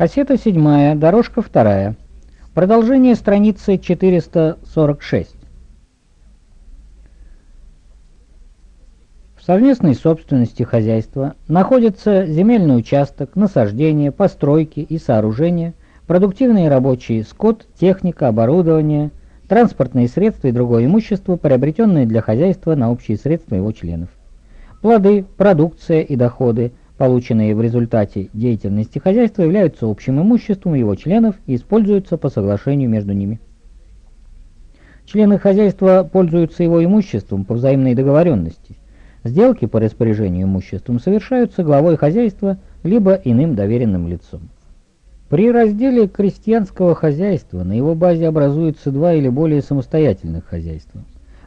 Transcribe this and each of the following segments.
Кассета 7, дорожка 2. Продолжение страницы 446. В совместной собственности хозяйства находится земельный участок, насаждения, постройки и сооружения, продуктивные рабочие скот, техника, оборудование, транспортные средства и другое имущество, приобретенное для хозяйства на общие средства его членов. Плоды, продукция и доходы, полученные в результате деятельности хозяйства, являются общим имуществом его членов и используются по соглашению между ними. Члены хозяйства пользуются его имуществом по взаимной договоренности. Сделки по распоряжению имуществом совершаются главой хозяйства либо иным доверенным лицом. При разделе крестьянского хозяйства на его базе образуются два или более самостоятельных хозяйства.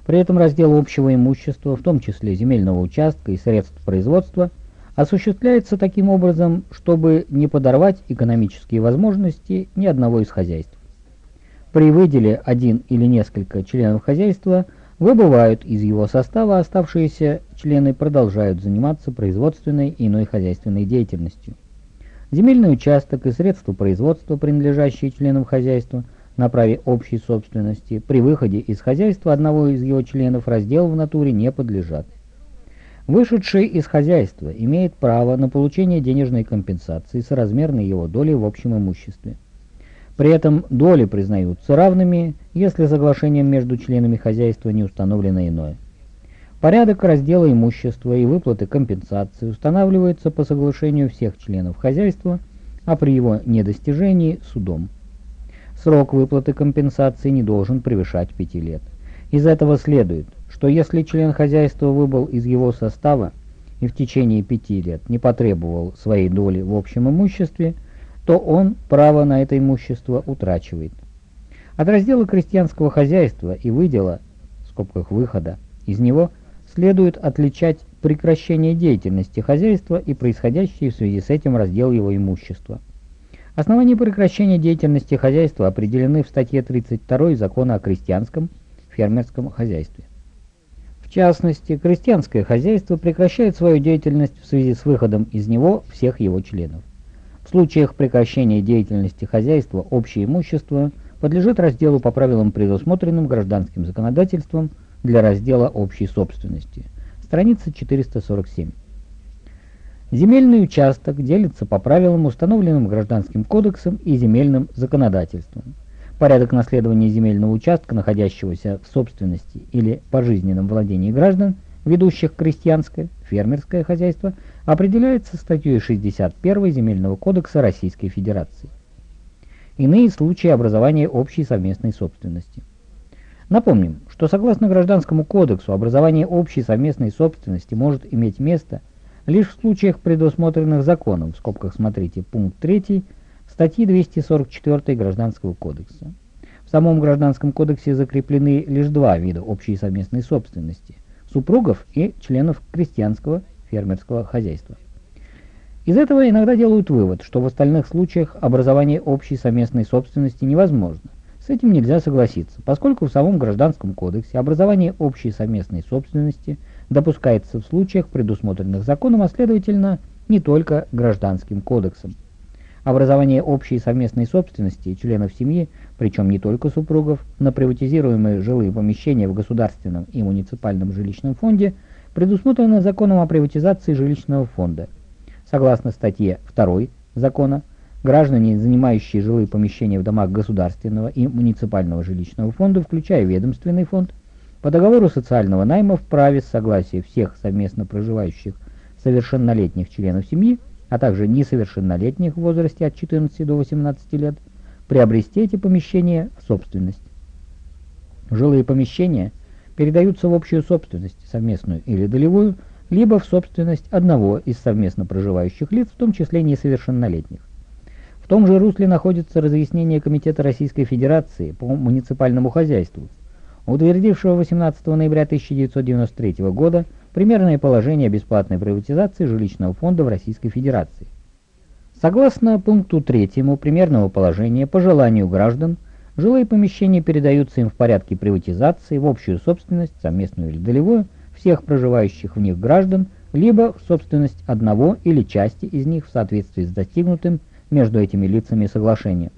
При этом раздел общего имущества, в том числе земельного участка и средств производства – осуществляется таким образом, чтобы не подорвать экономические возможности ни одного из хозяйств. При выделе один или несколько членов хозяйства выбывают из его состава, оставшиеся члены продолжают заниматься производственной и иной хозяйственной деятельностью. Земельный участок и средства производства, принадлежащие членам хозяйства, на праве общей собственности, при выходе из хозяйства одного из его членов раздел в натуре не подлежат. Вышедший из хозяйства имеет право на получение денежной компенсации соразмерной его доли в общем имуществе. При этом доли признаются равными, если соглашением между членами хозяйства не установлено иное. Порядок раздела имущества и выплаты компенсации устанавливается по соглашению всех членов хозяйства, а при его недостижении – судом. Срок выплаты компенсации не должен превышать 5 лет. Из этого следует – что если член хозяйства выбыл из его состава и в течение пяти лет не потребовал своей доли в общем имуществе, то он право на это имущество утрачивает. От раздела крестьянского хозяйства и выдела, в скобках выхода, из него следует отличать прекращение деятельности хозяйства и происходящий в связи с этим раздел его имущества. Основания прекращения деятельности хозяйства определены в статье 32 Закона о крестьянском фермерском хозяйстве. Частности, крестьянское хозяйство прекращает свою деятельность в связи с выходом из него всех его членов. В случаях прекращения деятельности хозяйства общее имущество подлежит разделу по правилам, предусмотренным гражданским законодательством для раздела общей собственности. Страница 447. Земельный участок делится по правилам, установленным Гражданским кодексом и земельным законодательством. Порядок наследования земельного участка, находящегося в собственности или пожизненном владении граждан, ведущих крестьянское, фермерское хозяйство, определяется статьей 61 Земельного кодекса Российской Федерации. Иные случаи образования общей совместной собственности. Напомним, что согласно Гражданскому кодексу образование общей совместной собственности может иметь место лишь в случаях, предусмотренных законом, в скобках смотрите пункт 3 статьи 244 Гражданского кодекса. В самом Гражданском кодексе закреплены лишь два вида общей совместной собственности – супругов и членов крестьянского фермерского хозяйства. Из этого иногда делают вывод, что в остальных случаях образование общей совместной собственности невозможно. С этим нельзя согласиться, поскольку в самом Гражданском кодексе образование общей совместной собственности допускается в случаях, предусмотренных законом, а следовательно не только Гражданским кодексом. Образование общей совместной собственности членов семьи, причем не только супругов, на приватизируемые жилые помещения в государственном и муниципальном жилищном фонде предусмотрено законом о приватизации жилищного фонда. Согласно статье 2 закона, граждане, занимающие жилые помещения в домах государственного и муниципального жилищного фонда, включая ведомственный фонд, по договору социального найма вправе с согласия всех совместно проживающих совершеннолетних членов семьи а также несовершеннолетних в возрасте от 14 до 18 лет, приобрести эти помещения в собственность. Жилые помещения передаются в общую собственность, совместную или долевую, либо в собственность одного из совместно проживающих лиц, в том числе несовершеннолетних. В том же русле находится разъяснение Комитета Российской Федерации по муниципальному хозяйству, утвердившего 18 ноября 1993 года примерное положение бесплатной приватизации жилищного фонда в Российской Федерации. Согласно пункту 3 примерного положения, по желанию граждан, жилые помещения передаются им в порядке приватизации в общую собственность, совместную или долевую, всех проживающих в них граждан, либо в собственность одного или части из них в соответствии с достигнутым между этими лицами соглашения.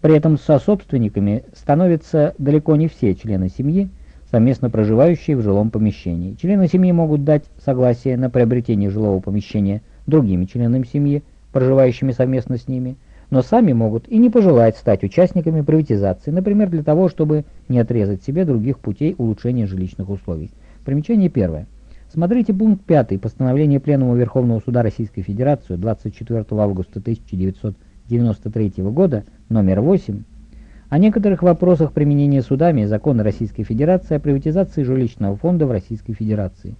При этом сособственниками становятся далеко не все члены семьи, совместно проживающие в жилом помещении. Члены семьи могут дать согласие на приобретение жилого помещения другими членами семьи, проживающими совместно с ними, но сами могут и не пожелать стать участниками приватизации, например, для того, чтобы не отрезать себе других путей улучшения жилищных условий. Примечание первое. Смотрите пункт 5 постановления Пленума Верховного Суда Российской Федерации 24 августа 1993 года, номер 8, о некоторых вопросах применения судами закона Российской Федерации о приватизации жилищного фонда в Российской Федерации.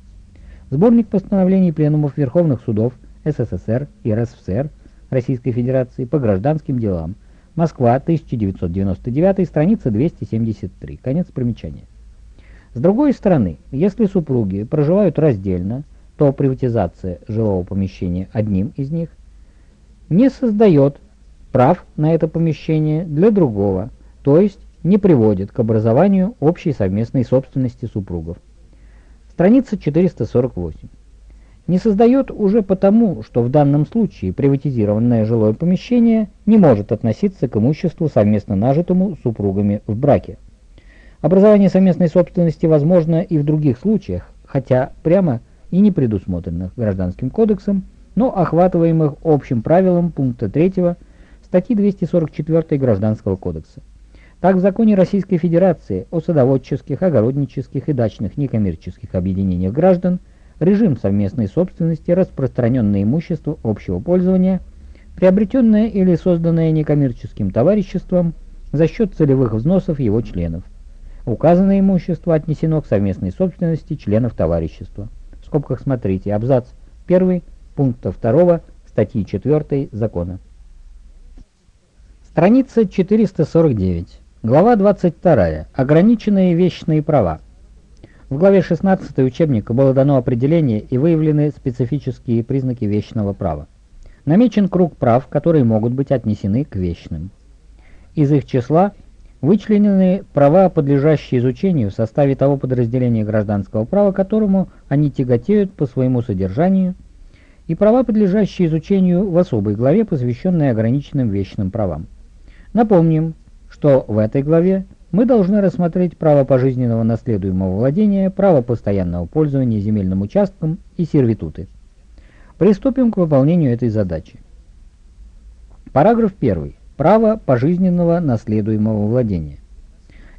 Сборник постановлений Пленумов Верховных Судов СССР и РСФСР Российской Федерации по гражданским делам. Москва, 1999, страница 273. Конец примечания. С другой стороны, если супруги проживают раздельно, то приватизация жилого помещения одним из них не создает прав на это помещение для другого, то есть не приводит к образованию общей совместной собственности супругов. Страница 448. Не создает уже потому, что в данном случае приватизированное жилое помещение не может относиться к имуществу совместно нажитому супругами в браке. Образование совместной собственности возможно и в других случаях, хотя прямо и не предусмотренных Гражданским кодексом, но охватываемых общим правилом пункта 3 статьи 244 Гражданского кодекса. Так в законе Российской Федерации о садоводческих, огороднических и дачных некоммерческих объединениях граждан режим совместной собственности, распространенное имущество общего пользования, приобретенное или созданное некоммерческим товариществом за счет целевых взносов его членов. Указанное имущество отнесено к совместной собственности членов товарищества. В скобках смотрите абзац 1 пункта 2 статьи 4 закона. Страница 449. Глава 22. Ограниченные вечные права. В главе 16 учебника было дано определение и выявлены специфические признаки вечного права. Намечен круг прав, которые могут быть отнесены к вечным. Из их числа Вычленены права, подлежащие изучению в составе того подразделения гражданского права, которому они тяготеют по своему содержанию, и права, подлежащие изучению в особой главе, посвященной ограниченным вечным правам. Напомним, что в этой главе мы должны рассмотреть право пожизненного наследуемого владения, право постоянного пользования земельным участком и сервитуты. Приступим к выполнению этой задачи. Параграф 1. Право пожизненного наследуемого владения.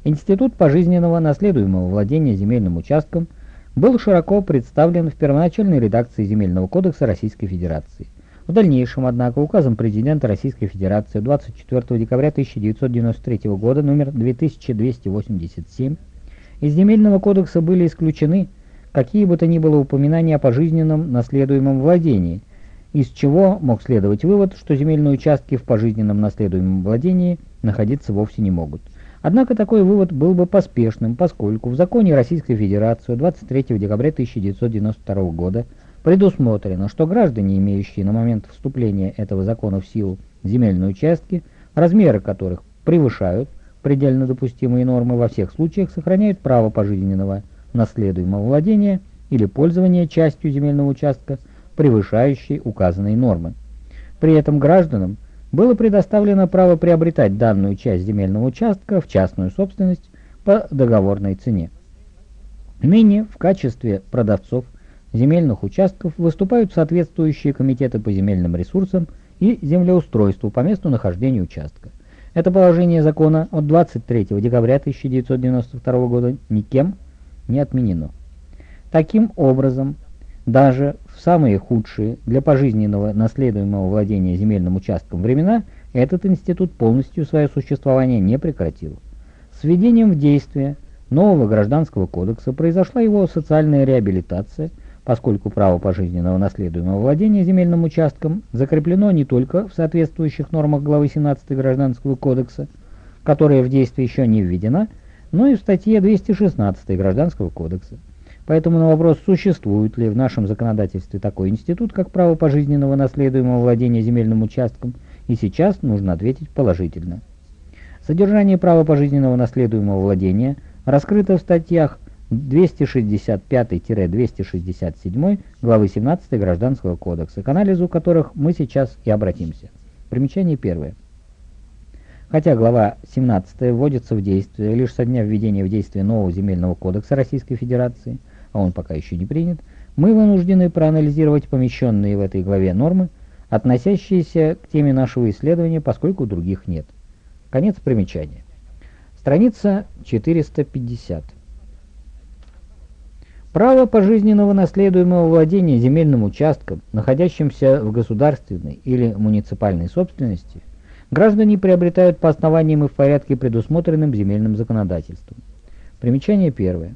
Институт пожизненного наследуемого владения земельным участком был широко представлен в первоначальной редакции Земельного кодекса Российской Федерации. В дальнейшем, однако, указом президента Российской Федерации 24 декабря 1993 года номер 2287 из Земельного кодекса были исключены какие бы то ни было упоминания о пожизненном наследуемом владении, из чего мог следовать вывод, что земельные участки в пожизненном наследуемом владении находиться вовсе не могут. Однако такой вывод был бы поспешным, поскольку в законе Российской Федерации 23 декабря 1992 года предусмотрено, что граждане, имеющие на момент вступления этого закона в силу земельные участки, размеры которых превышают предельно допустимые нормы во всех случаях, сохраняют право пожизненного наследуемого владения или пользования частью земельного участка превышающей указанные нормы. При этом гражданам было предоставлено право приобретать данную часть земельного участка в частную собственность по договорной цене. Ныне в качестве продавцов земельных участков выступают соответствующие комитеты по земельным ресурсам и землеустройству по месту нахождения участка. Это положение закона от 23 декабря 1992 года никем не отменено. Таким образом, даже в самые худшие для пожизненного наследуемого владения земельным участком времена этот институт полностью свое существование не прекратил. С введением в действие нового гражданского кодекса произошла его социальная реабилитация, поскольку право пожизненного наследуемого владения земельным участком закреплено не только в соответствующих нормах главы 17 Гражданского кодекса, которая в действие еще не введена, но и в статье 216 Гражданского кодекса. Поэтому на вопрос, существует ли в нашем законодательстве такой институт, как право пожизненного наследуемого владения земельным участком, и сейчас нужно ответить положительно. Содержание права пожизненного наследуемого владения раскрыто в статьях 265-267 главы 17 Гражданского кодекса, к анализу которых мы сейчас и обратимся. Примечание первое. Хотя глава 17 вводится в действие лишь со дня введения в действие нового земельного кодекса Российской Федерации, а он пока еще не принят, мы вынуждены проанализировать помещенные в этой главе нормы, относящиеся к теме нашего исследования, поскольку других нет. Конец примечания. Страница 450. Право пожизненного наследуемого владения земельным участком, находящимся в государственной или муниципальной собственности, граждане приобретают по основаниям и в порядке, предусмотренным земельным законодательством. Примечание первое.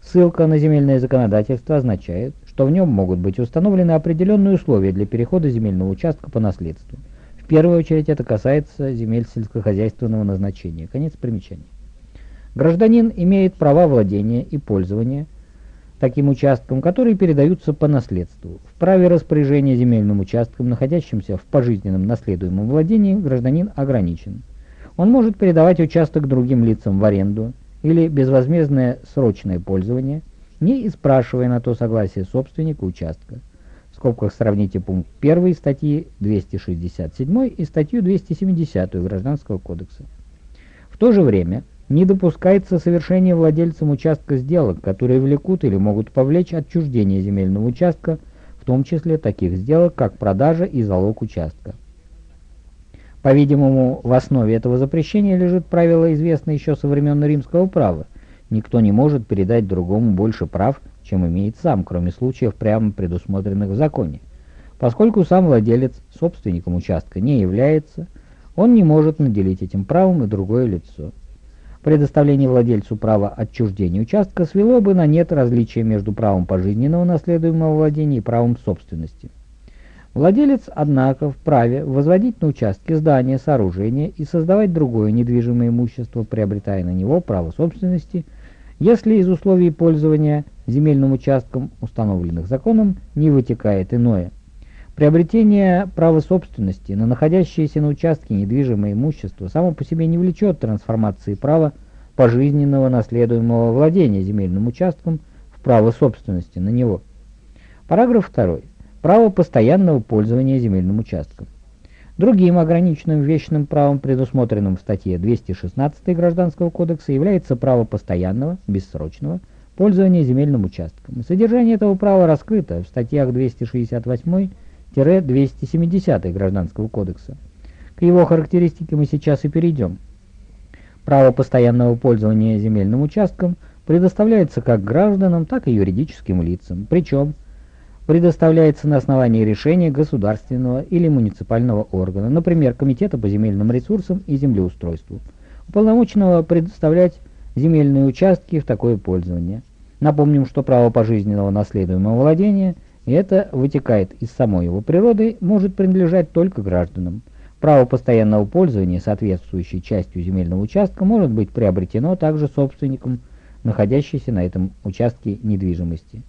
Ссылка на земельное законодательство означает, что в нем могут быть установлены определенные условия для перехода земельного участка по наследству. В первую очередь это касается земель сельскохозяйственного назначения. Конец примечания. Гражданин имеет права владения и пользования таким участком, которые передаются по наследству. В праве распоряжения земельным участком, находящимся в пожизненном наследуемом владении, гражданин ограничен. Он может передавать участок другим лицам в аренду или безвозмездное срочное пользование – не испрашивая на то согласие собственника участка. В скобках сравните пункт 1 статьи 267 и статью 270 Гражданского кодекса. В то же время не допускается совершение владельцем участка сделок, которые влекут или могут повлечь отчуждение земельного участка, в том числе таких сделок, как продажа и залог участка. По-видимому, в основе этого запрещения лежит правило, известное еще со времен римского права, Никто не может передать другому больше прав, чем имеет сам, кроме случаев, прямо предусмотренных в законе. Поскольку сам владелец собственником участка не является, он не может наделить этим правом и другое лицо. Предоставление владельцу права отчуждения участка свело бы на нет различия между правом пожизненного наследуемого владения и правом собственности. Владелец, однако, вправе возводить на участке здания, сооружения и создавать другое недвижимое имущество, приобретая на него право собственности – если из условий пользования земельным участком, установленных законом, не вытекает иное. Приобретение права собственности на находящееся на участке недвижимое имущество само по себе не влечет трансформации права пожизненного наследуемого владения земельным участком в право собственности на него. Параграф 2. Право постоянного пользования земельным участком. Другим ограниченным вечным правом, предусмотренным в статье 216 Гражданского кодекса, является право постоянного, бессрочного пользования земельным участком. Содержание этого права раскрыто в статьях 268-270 Гражданского кодекса. К его характеристике мы сейчас и перейдем. Право постоянного пользования земельным участком предоставляется как гражданам, так и юридическим лицам, причем предоставляется на основании решения государственного или муниципального органа, например, Комитета по земельным ресурсам и землеустройству, уполномоченного предоставлять земельные участки в такое пользование. Напомним, что право пожизненного наследуемого владения, и это вытекает из самой его природы, может принадлежать только гражданам. Право постоянного пользования, соответствующей частью земельного участка, может быть приобретено также собственником, находящейся на этом участке недвижимости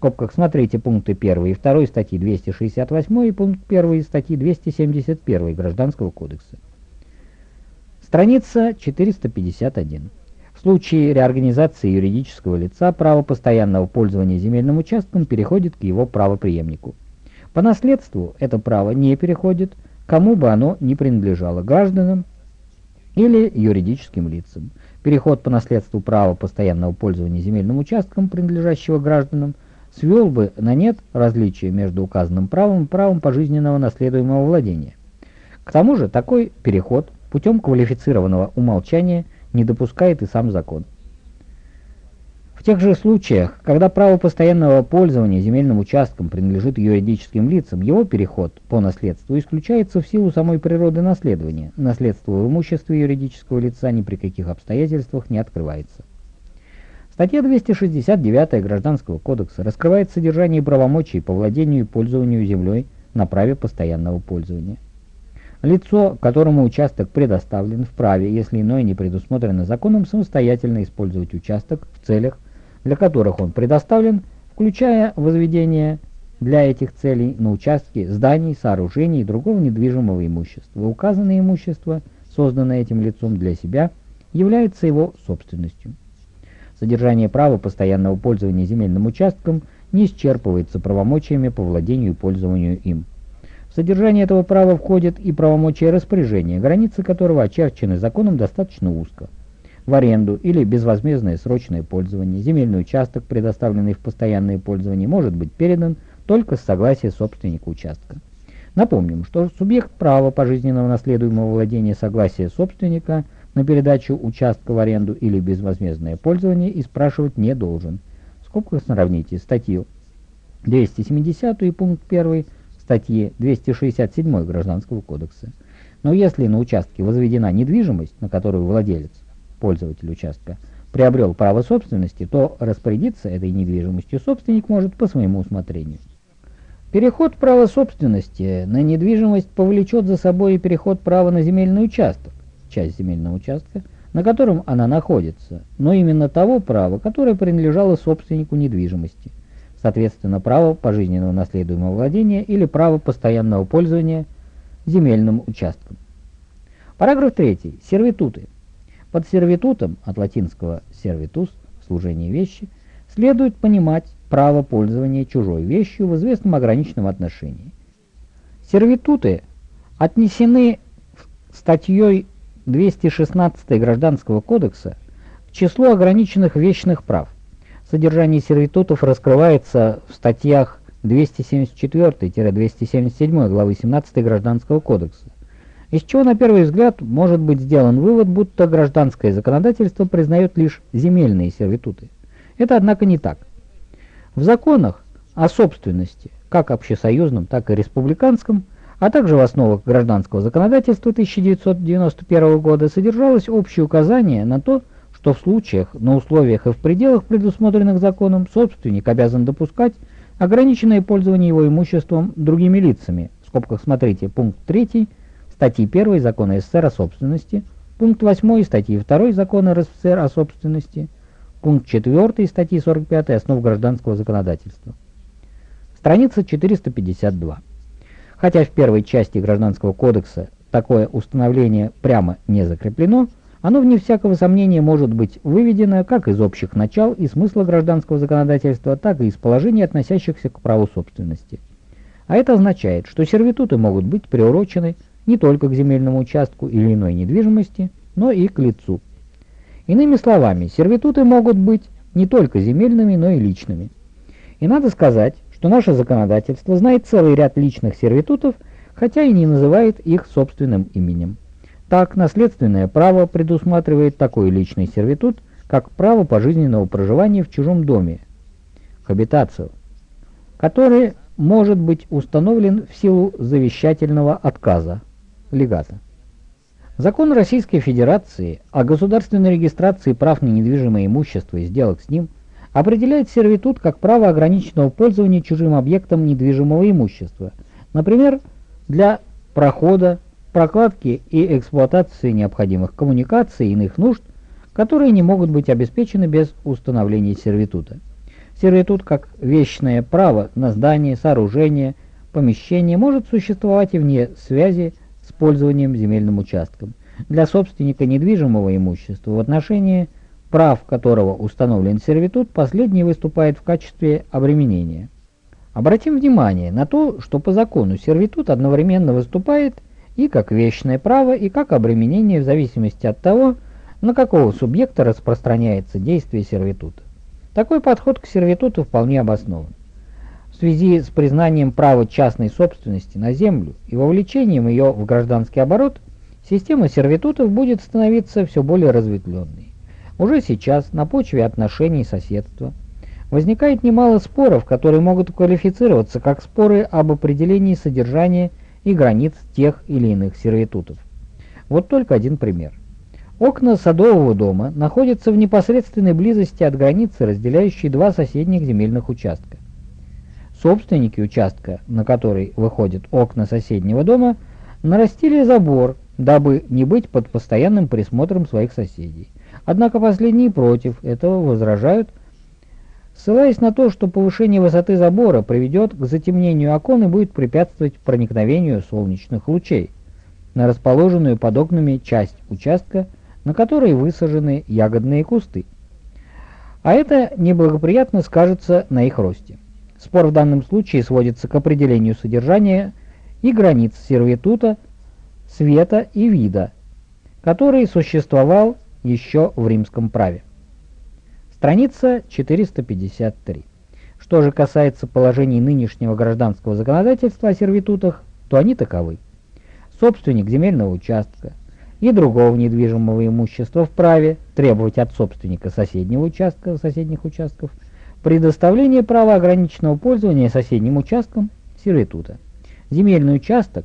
скобках смотрите пункты 1 и 2 статьи 268 и пункт 1 статьи 271 Гражданского кодекса. Страница 451. В случае реорганизации юридического лица право постоянного пользования земельным участком переходит к его правопреемнику. По наследству это право не переходит, кому бы оно ни принадлежало, гражданам или юридическим лицам. Переход по наследству права постоянного пользования земельным участком, принадлежащего гражданам, свел бы на нет различие между указанным правом и правом пожизненного наследуемого владения. К тому же такой переход путем квалифицированного умолчания не допускает и сам закон. В тех же случаях, когда право постоянного пользования земельным участком принадлежит юридическим лицам, его переход по наследству исключается в силу самой природы наследования. Наследство в имуществе юридического лица ни при каких обстоятельствах не открывается. Статья 269 Гражданского кодекса раскрывает содержание правомочий по владению и пользованию землей на праве постоянного пользования. Лицо, которому участок предоставлен, вправе, если иное не предусмотрено законом, самостоятельно использовать участок в целях, для которых он предоставлен, включая возведение для этих целей на участке зданий, сооружений и другого недвижимого имущества. Указанное имущество, созданное этим лицом для себя, является его собственностью. Содержание права постоянного пользования земельным участком не исчерпывается правомочиями по владению и пользованию им. В содержание этого права входит и правомочие распоряжения, границы которого очерчены законом достаточно узко. В аренду или безвозмездное срочное пользование земельный участок, предоставленный в постоянное пользование, может быть передан только с согласия собственника участка. Напомним, что субъект права пожизненного наследуемого владения согласия собственника на передачу участка в аренду или безвозмездное пользование и спрашивать не должен. В скобках сравните статью 270 и пункт 1 статьи 267 Гражданского кодекса. Но если на участке возведена недвижимость, на которую владелец, пользователь участка, приобрел право собственности, то распорядиться этой недвижимостью собственник может по своему усмотрению. Переход права собственности на недвижимость повлечет за собой и переход права на земельный участок, часть земельного участка, на котором она находится, но именно того права, которое принадлежало собственнику недвижимости, соответственно право пожизненного наследуемого владения или право постоянного пользования земельным участком. Параграф 3. Сервитуты. Под сервитутом, от латинского servitus, служение вещи, следует понимать право пользования чужой вещью в известном ограниченном отношении. Сервитуты отнесены статьей 216 Гражданского кодекса к числу ограниченных вещных прав. Содержание сервитутов раскрывается в статьях 274-277 главы 17 Гражданского кодекса, из чего на первый взгляд может быть сделан вывод, будто гражданское законодательство признает лишь земельные сервитуты. Это, однако, не так. В законах о собственности, как общесоюзном, так и республиканском, а также в основах гражданского законодательства 1991 года содержалось общее указание на то, что в случаях, на условиях и в пределах, предусмотренных законом, собственник обязан допускать ограниченное пользование его имуществом другими лицами. В скобках смотрите пункт 3 статьи 1 Закона СССР о собственности, пункт 8 статьи 2 Закона РСФСР о собственности, Пункт 4 статьи 45 основ гражданского законодательства. Страница 452. Хотя в первой части Гражданского кодекса такое установление прямо не закреплено, оно вне всякого сомнения может быть выведено как из общих начал и смысла гражданского законодательства, так и из положений, относящихся к праву собственности. А это означает, что сервитуты могут быть приурочены не только к земельному участку или иной недвижимости, но и к лицу. Иными словами, сервитуты могут быть не только земельными, но и личными. И надо сказать, что наше законодательство знает целый ряд личных сервитутов, хотя и не называет их собственным именем. Так, наследственное право предусматривает такой личный сервитут, как право пожизненного проживания в чужом доме, хабитацию, который может быть установлен в силу завещательного отказа, легата. Закон Российской Федерации о государственной регистрации прав на недвижимое имущество и сделок с ним определяет сервитут как право ограниченного пользования чужим объектом недвижимого имущества, например, для прохода, прокладки и эксплуатации необходимых коммуникаций и иных нужд, которые не могут быть обеспечены без установления сервитута. Сервитут как вечное право на здание, сооружение, помещение может существовать и вне связи с пользованием земельным участком. Для собственника недвижимого имущества в отношении прав которого установлен сервитут, последний выступает в качестве обременения. Обратим внимание на то, что по закону сервитут одновременно выступает и как вечное право, и как обременение в зависимости от того, на какого субъекта распространяется действие сервитута. Такой подход к сервитуту вполне обоснован связи с признанием права частной собственности на землю и вовлечением ее в гражданский оборот, система сервитутов будет становиться все более разветвленной. Уже сейчас на почве отношений соседства возникает немало споров, которые могут квалифицироваться как споры об определении содержания и границ тех или иных сервитутов. Вот только один пример. Окна садового дома находятся в непосредственной близости от границы, разделяющей два соседних земельных участка. Собственники участка, на который выходят окна соседнего дома, нарастили забор, дабы не быть под постоянным присмотром своих соседей. Однако последние против этого возражают, ссылаясь на то, что повышение высоты забора приведет к затемнению окон и будет препятствовать проникновению солнечных лучей на расположенную под окнами часть участка, на которой высажены ягодные кусты. А это неблагоприятно скажется на их росте. Спор в данном случае сводится к определению содержания и границ сервитута, света и вида, который существовал еще в римском праве. Страница 453. Что же касается положений нынешнего гражданского законодательства о сервитутах, то они таковы. Собственник земельного участка и другого недвижимого имущества вправе требовать от собственника соседнего участка, соседних участков, предоставление права ограниченного пользования соседним участком сервитута. Земельный участок,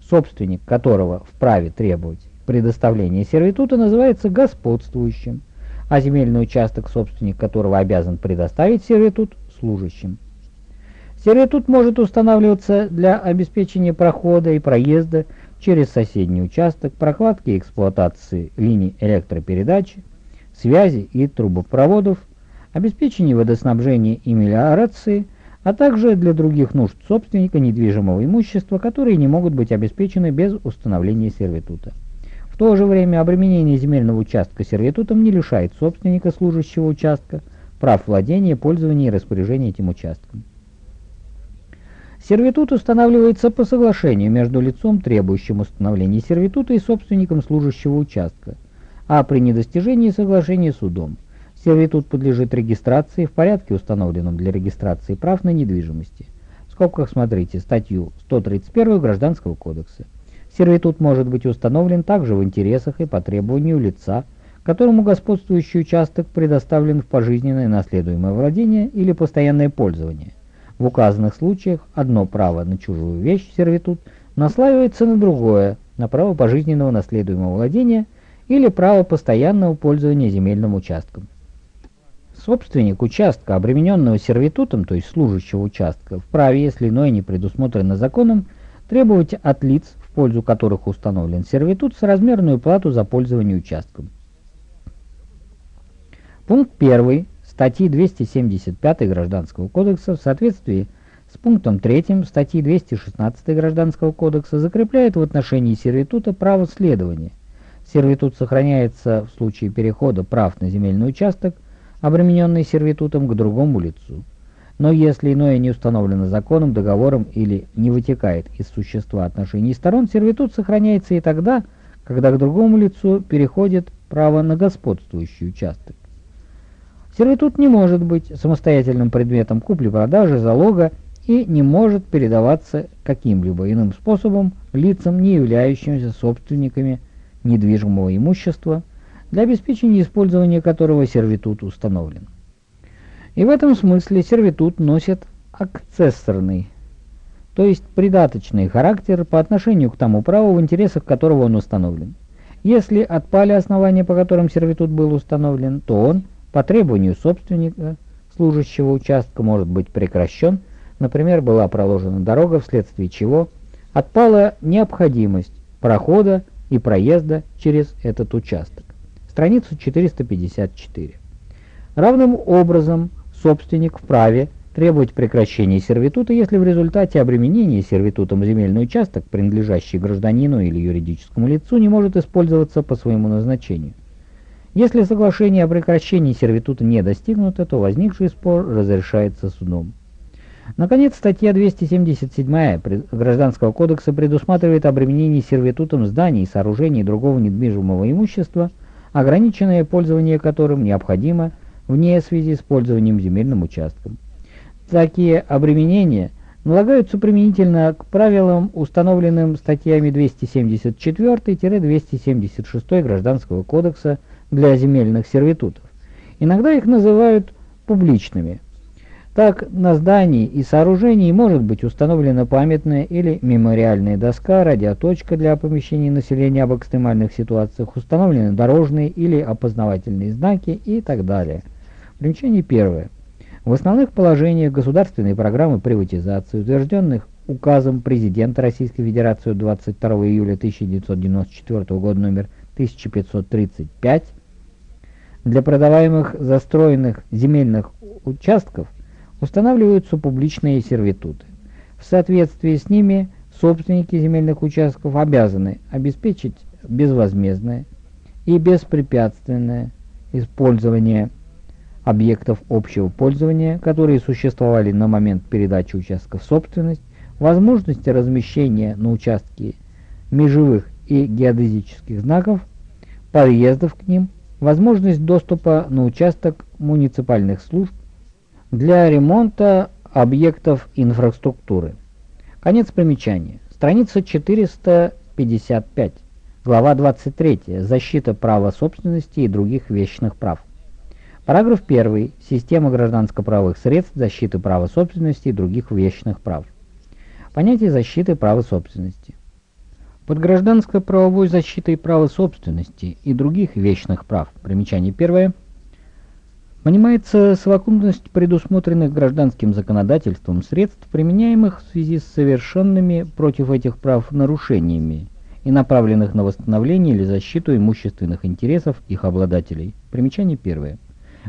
собственник которого вправе требовать предоставления сервитута, называется господствующим, а земельный участок, собственник которого обязан предоставить сервитут, служащим. Сервитут может устанавливаться для обеспечения прохода и проезда через соседний участок, прокладки и эксплуатации линий электропередачи, связи и трубопроводов, обеспечения водоснабжения и мелиорации, а также для других нужд собственника недвижимого имущества, которые не могут быть обеспечены без установления сервитута. То же время обременение земельного участка сервитутом не лишает собственника служащего участка прав владения, пользования и распоряжения этим участком. Сервитут устанавливается по соглашению между лицом, требующим установления сервитута, и собственником служащего участка, а при недостижении соглашения судом. Сервитут подлежит регистрации в порядке, установленном для регистрации прав на недвижимости. В скобках смотрите статью 131 Гражданского кодекса. Сервитут может быть установлен также в интересах и по требованию лица, которому господствующий участок предоставлен в пожизненное наследуемое владение или постоянное пользование – в указанных случаях одно право на чужую вещь, сервитут, наслаивается на другое, на право пожизненного наследуемого владения или право постоянного пользования земельным участком. Собственник участка, обремененного сервитутом, то есть служащего участка, вправе, если иное не предусмотрено законом, требовать от лиц, пользу которых установлен сервитут, соразмерную плату за пользование участком. Пункт 1 статьи 275 Гражданского кодекса в соответствии с пунктом 3 статьи 216 Гражданского кодекса закрепляет в отношении сервитута право следования. Сервитут сохраняется в случае перехода прав на земельный участок, обремененный сервитутом, к другому лицу. Но если иное не установлено законом, договором или не вытекает из существа отношений сторон, сервитут сохраняется и тогда, когда к другому лицу переходит право на господствующий участок. Сервитут не может быть самостоятельным предметом купли-продажи, залога и не может передаваться каким-либо иным способом лицам, не являющимся собственниками недвижимого имущества, для обеспечения использования которого сервитут установлен. И в этом смысле сервитут носит акцессорный, то есть придаточный характер по отношению к тому праву, в интересах которого он установлен. Если отпали основания, по которым сервитут был установлен, то он – по требованию собственника служащего участка может быть прекращен, например, была проложена дорога, вследствие чего отпала необходимость прохода и проезда через этот участок. Страница 454. Равным образом собственник вправе требовать прекращения сервитута, если в результате обременения сервитутом земельный участок, принадлежащий гражданину или юридическому лицу, не может использоваться по своему назначению. Если соглашение о прекращении сервитута не достигнуто, то возникший спор разрешается судом. Наконец, статья 277 Гражданского кодекса предусматривает обременение сервитутом зданий, сооружений и другого недвижимого имущества, ограниченное пользование которым необходимо вне связи с пользованием земельным участком. Такие обременения налагаются применительно к правилам, установленным статьями 274-276 Гражданского кодекса для земельных сервитутов. Иногда их называют публичными. Так, на здании и сооружении может быть установлена памятная или мемориальная доска, радиоточка для оповещения населения об экстремальных ситуациях, установлены дорожные или опознавательные знаки и так далее. Примечание первое. В основных положениях государственной программы приватизации, утвержденных указом президента Российской Федерации 22 июля 1994 года номер 1535, для продаваемых застроенных земельных участков устанавливаются публичные сервитуты. В соответствии с ними собственники земельных участков обязаны обеспечить безвозмездное и беспрепятственное использование объектов общего пользования, которые существовали на момент передачи участка в собственность, возможности размещения на участке межевых и геодезических знаков, подъездов к ним, возможность доступа на участок муниципальных служб для ремонта объектов инфраструктуры. Конец примечания. Страница 455. Глава 23. Защита права собственности и других вещных прав. Параграф 1. Система гражданско-правовых средств защиты права собственности и других вещных прав. Понятие защиты права собственности. Под гражданско-правовой защитой права собственности и других вечных прав, примечание первое, понимается совокупность предусмотренных гражданским законодательством средств, применяемых в связи с совершенными против этих прав нарушениями и направленных на восстановление или защиту имущественных интересов их обладателей. Примечание первое.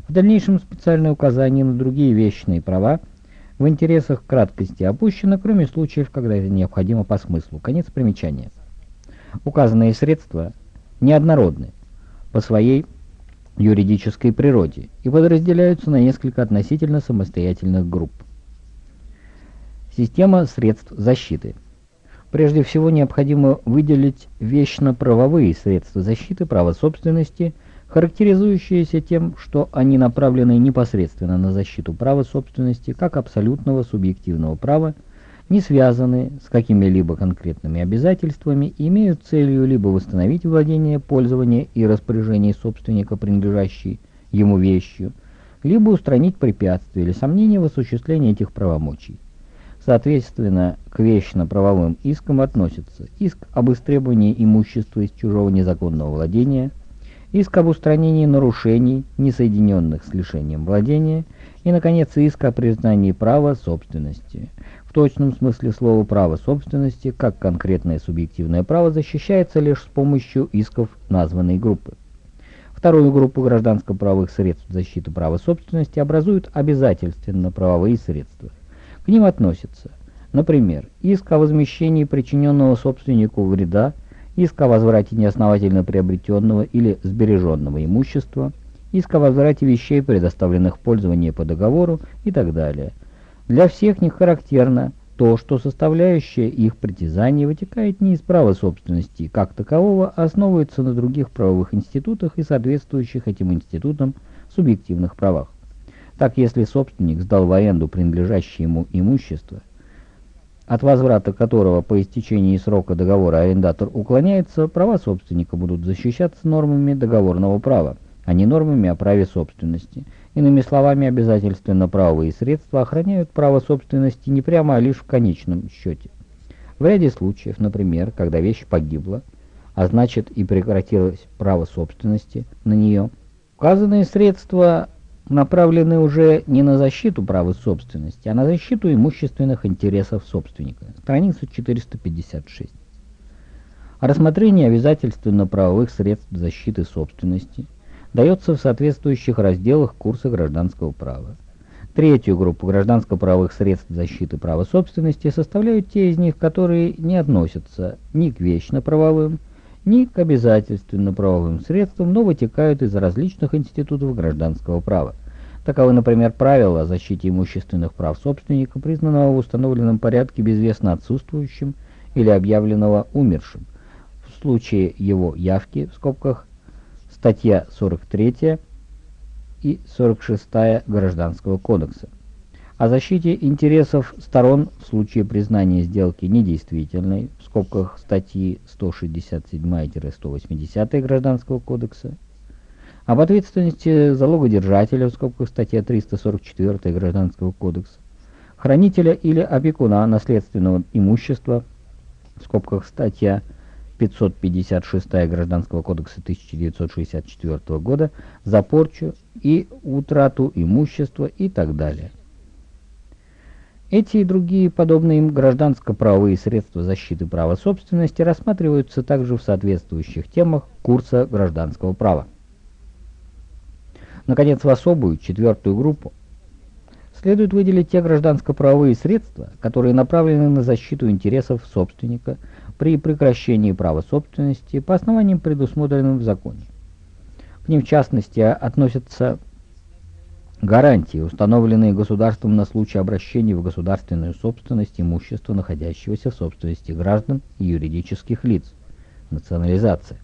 В дальнейшем специальное указание на другие вечные права в интересах краткости опущено, кроме случаев, когда это необходимо по смыслу. Конец примечания. Указанные средства неоднородны по своей юридической природе и подразделяются на несколько относительно самостоятельных групп. Система средств защиты. Прежде всего необходимо выделить вечно-правовые средства защиты права собственности, характеризующиеся тем, что они направлены непосредственно на защиту права собственности как абсолютного субъективного права не связаны с какими-либо конкретными обязательствами и имеют целью либо восстановить владение, пользование и распоряжение собственника, принадлежащей ему вещью, либо устранить препятствия или сомнения в осуществлении этих правомочий. Соответственно, к вечно-правовым искам относятся иск об истребовании имущества из чужого незаконного владения, иск об устранении нарушений, несоединенных с лишением владения, и, наконец, иск о признании права собственности – точном смысле слова право собственности, как конкретное субъективное право, защищается лишь с помощью исков названной группы. Вторую группу гражданско-правовых средств защиты права собственности образуют обязательственно правовые средства. К ним относятся, например, иск о возмещении причиненного собственнику вреда, иск о возврате неосновательно приобретенного или сбереженного имущества, иск о возврате вещей, предоставленных в пользование по договору и так далее – для всех них характерно то, что составляющая их притязание вытекает не из права собственности как такового, а основывается на других правовых институтах и соответствующих этим институтам субъективных правах. Так, если собственник сдал в аренду принадлежащее ему имущество, от возврата которого по истечении срока договора арендатор уклоняется, права собственника будут защищаться нормами договорного права, а не нормами о праве собственности – Иными словами, обязательственно правовые средства охраняют право собственности не прямо, а лишь в конечном счете. В ряде случаев, например, когда вещь погибла, а значит и прекратилось право собственности на нее, указанные средства направлены уже не на защиту права собственности, а на защиту имущественных интересов собственника. Страница 456. Рассмотрение обязательственно правовых средств защиты собственности – дается в соответствующих разделах курса гражданского права. Третью группу гражданско-правовых средств защиты права собственности составляют те из них, которые не относятся ни к вечно-правовым, ни к обязательственно-правовым средствам, но вытекают из различных институтов гражданского права. Таковы, например, правила о защите имущественных прав собственника, признанного в установленном порядке безвестно отсутствующим или объявленного умершим. В случае его явки, в скобках, статья 43 и 46 Гражданского кодекса. О защите интересов сторон в случае признания сделки недействительной, в скобках статьи 167-180 Гражданского кодекса, об ответственности залогодержателя, в скобках статья 344 Гражданского кодекса, хранителя или опекуна наследственного имущества, в скобках статья 556 Гражданского кодекса 1964 года. За порчу и утрату имущества и так далее. Эти и другие подобные им гражданско-правовые средства защиты права собственности рассматриваются также в соответствующих темах курса гражданского права. Наконец, в особую, четвертую группу, следует выделить те гражданско-правовые средства, которые направлены на защиту интересов собственника – при прекращении права собственности по основаниям, предусмотренным в законе. К ним, в частности, относятся Гарантии, установленные государством на случай обращения в государственную собственность имущества, находящегося в собственности граждан и юридических лиц. Национализация.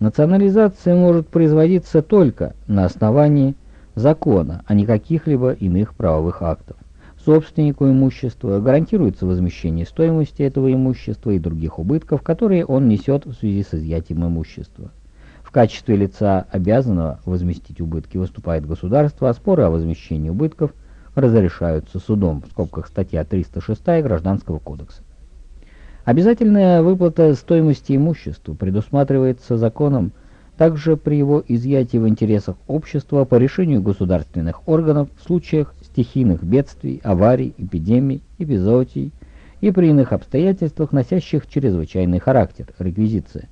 Национализация может производиться только на основании закона, а не каких-либо иных правовых актов. Собственнику имущества гарантируется возмещение стоимости этого имущества и других убытков, которые он несет в связи с изъятием имущества. Качестве лица, обязанного возместить убытки, выступает государство, а споры о возмещении убытков разрешаются судом, в скобках статья 306 Гражданского кодекса. Обязательная выплата стоимости имущества предусматривается законом также при его изъятии в интересах общества по решению государственных органов в случаях стихийных бедствий, аварий, эпидемий, эпизоотий и при иных обстоятельствах, носящих чрезвычайный характер, реквизиция,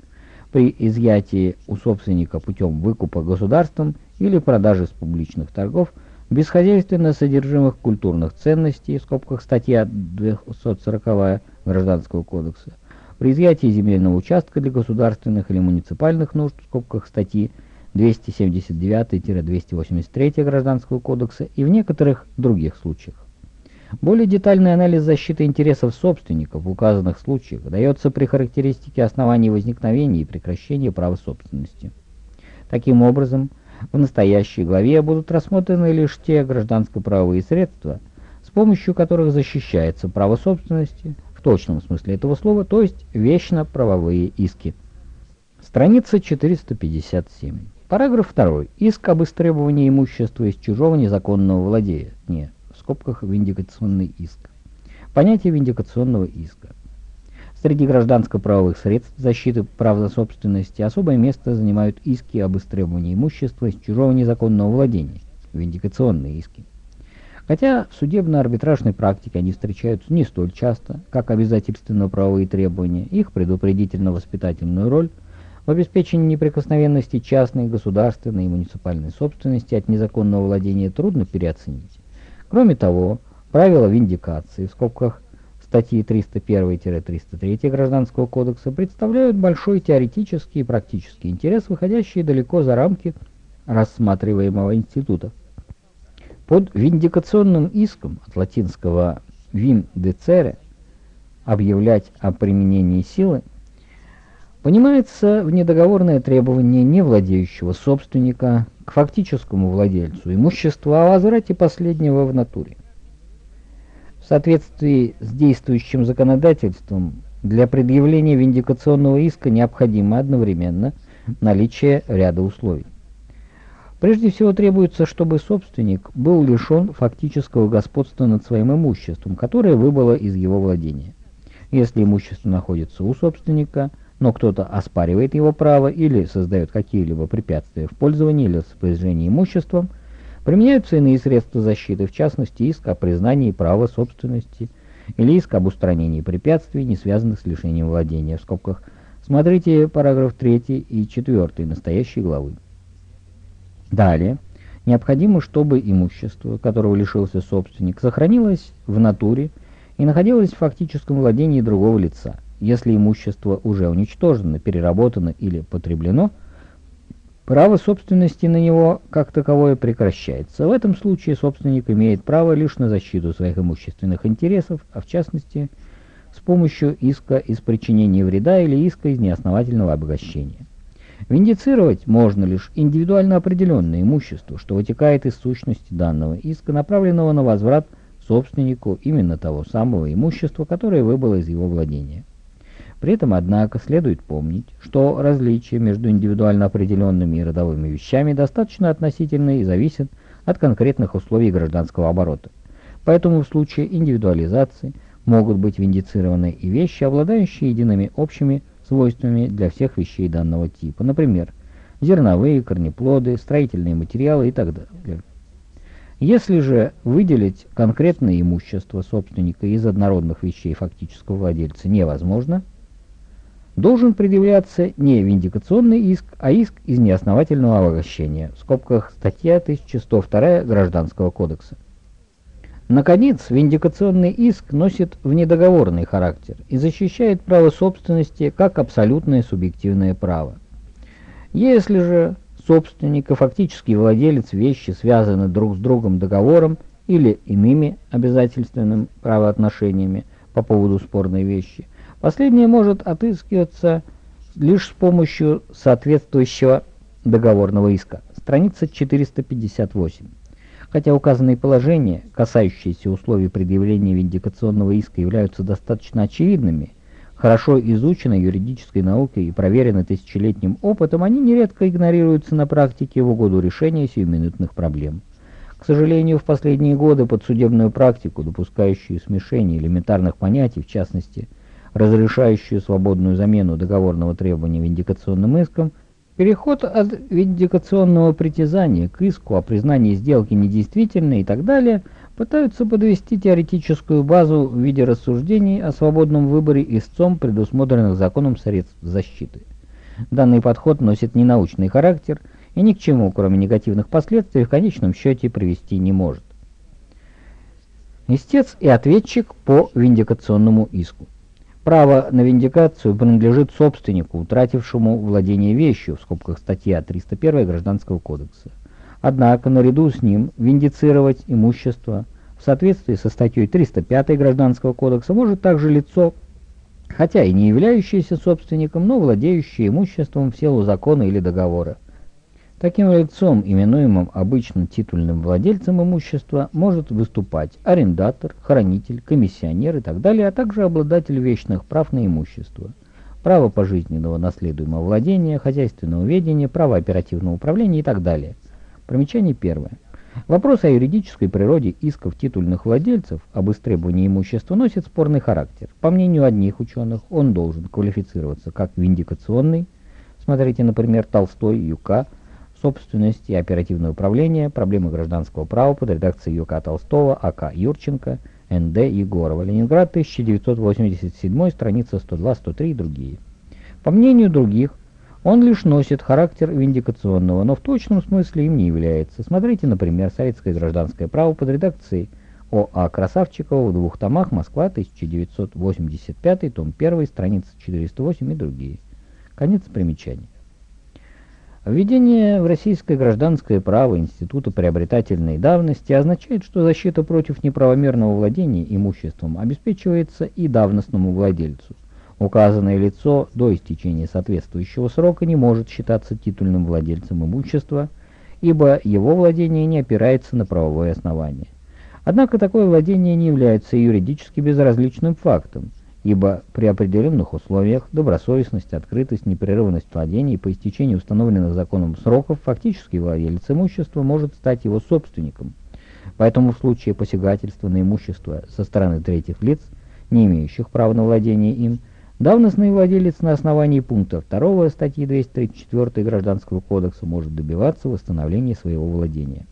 при изъятии у собственника путем выкупа государством или продажи с публичных торгов бесхозяйственно содержимых культурных ценностей, в скобках статья 240 Гражданского кодекса, при изъятии земельного участка для государственных или муниципальных нужд, в скобках статьи 279-283 Гражданского кодекса и в некоторых других случаях. Более детальный анализ защиты интересов собственников в указанных случаях дается при характеристике оснований возникновения и прекращения права собственности. Таким образом, в настоящей главе будут рассмотрены лишь те гражданско-правовые средства, с помощью которых защищается право собственности в точном смысле этого слова, то есть вечно-правовые иски. Страница 457. Параграф 2. Иск об истребовании имущества из чужого незаконного владения. Скобках виндикационный иск. Понятие виндикационного иска. Среди гражданско-правовых средств защиты прав на собственности особое место занимают иски об истребовании имущества из чужого незаконного владения. Виндикационные иски. Хотя в судебно-арбитражной практике они встречаются не столь часто, как обязательственно-правовые требования, их предупредительно-воспитательную роль – в обеспечении неприкосновенности частной, государственной и муниципальной собственности от незаконного владения трудно переоценить. Кроме того, правила виндикации, в скобках статьи 301-303 Гражданского кодекса, представляют большой теоретический и практический интерес, выходящий далеко за рамки рассматриваемого института. Под виндикационным иском от латинского «vim decere» объявлять о применении силы Понимается внедоговорное требование не владеющего собственника к фактическому владельцу имущества о возврате последнего в натуре. В соответствии с действующим законодательством для предъявления виндикационного иска необходимо одновременно наличие ряда условий. Прежде всего требуется, чтобы собственник был лишен фактического господства над своим имуществом, которое выбыло из его владения. Если имущество находится у собственника – но кто-то оспаривает его право или создает какие-либо препятствия в пользовании или распоряжении имуществом, применяются иные средства защиты, в частности иск о признании права собственности или иск об устранении препятствий, не связанных с лишением владения, в скобках. Смотрите параграф 3 и 4 настоящей главы. Далее. Необходимо, чтобы имущество, которого лишился собственник, сохранилось в натуре и находилось в фактическом владении другого лица – если имущество уже уничтожено, переработано или потреблено, право собственности на него как таковое прекращается. В этом случае собственник имеет право лишь на защиту своих имущественных интересов, а в частности с помощью иска из причинения вреда или иска из неосновательного обогащения. Виндицировать можно лишь индивидуально определенное имущество, что вытекает из сущности данного иска, направленного на возврат собственнику именно того самого имущества, которое выбыло из его владения. При этом, однако, следует помнить, что различия между индивидуально определенными и родовыми вещами достаточно относительны и зависят от конкретных условий гражданского оборота. Поэтому в случае индивидуализации могут быть виндицированы и вещи, обладающие едиными общими свойствами для всех вещей данного типа, например, зерновые, корнеплоды, строительные материалы и так далее. Если же выделить конкретное имущество собственника из однородных вещей фактического владельца невозможно, должен предъявляться не виндикационный иск, а иск из неосновательного обогащения, в скобках статья 1102 Гражданского кодекса. Наконец, виндикационный иск носит внедоговорный характер и защищает право собственности как абсолютное субъективное право. Если же собственник и фактический владелец вещи связаны друг с другом договором или иными обязательственными правоотношениями по поводу спорной вещи, последнее может отыскиваться лишь с помощью соответствующего договорного иска. Страница 458. Хотя указанные положения, касающиеся условий предъявления виндикационного иска, являются достаточно очевидными, хорошо изучены юридической наукой и проверены тысячелетним опытом, они нередко игнорируются на практике в угоду решения сиюминутных проблем. К сожалению, в последние годы подсудебную практику, допускающую смешение элементарных понятий, в частности, разрешающую свободную замену договорного требования виндикационным иском, переход от виндикационного притязания к иску о признании сделки недействительной и так далее, пытаются подвести теоретическую базу в виде рассуждений о свободном выборе истцом предусмотренных законом средств защиты. Данный подход носит ненаучный характер – и ни к чему, кроме негативных последствий, в конечном счете привести не может. Истец и ответчик по виндикационному иску. Право на виндикацию принадлежит собственнику, утратившему владение вещью, в скобках статья 301 Гражданского кодекса. Однако, наряду с ним, виндицировать имущество в соответствии со статьей 305 Гражданского кодекса может также лицо, хотя и не являющееся собственником, но владеющее имуществом в силу закона или договора. Таким лицом, именуемым обычно титульным владельцем имущества, может выступать арендатор, хранитель, комиссионер и так далее, а также обладатель вечных прав на имущество. Право пожизненного наследуемого владения, хозяйственного ведения, право оперативного управления и так далее. Примечание первое. Вопрос о юридической природе исков титульных владельцев об истребовании имущества носит спорный характер. По мнению одних ученых, он должен квалифицироваться как виндикационный. Смотрите, например, Толстой, Юка, собственность и оперативное управление, проблемы гражданского права под редакцией Юка Толстого, А.К. Юрченко, Н.Д. Егорова, Ленинград, 1987, страница 102-103 и другие. По мнению других, он лишь носит характер виндикационного, но в точном смысле им не является. Смотрите, например, «Советское гражданское право» под редакцией О.А. Красавчикова в двух томах «Москва, 1985», том 1, страница 408 и другие. Конец примечаний. Введение в российское гражданское право института приобретательной давности означает, что защита против неправомерного владения имуществом обеспечивается и давностному владельцу. Указанное лицо до истечения соответствующего срока не может считаться титульным владельцем имущества, ибо его владение не опирается на правовое основание. Однако такое владение не является юридически безразличным фактом – ибо при определенных условиях добросовестность, открытость, непрерывность владений по истечении установленных законом сроков фактически владелец имущества может стать его собственником. Поэтому в случае посягательства на имущество со стороны третьих лиц, не имеющих права на владение им, давностный владелец на основании пункта 2 статьи 234 Гражданского кодекса может добиваться восстановления своего владения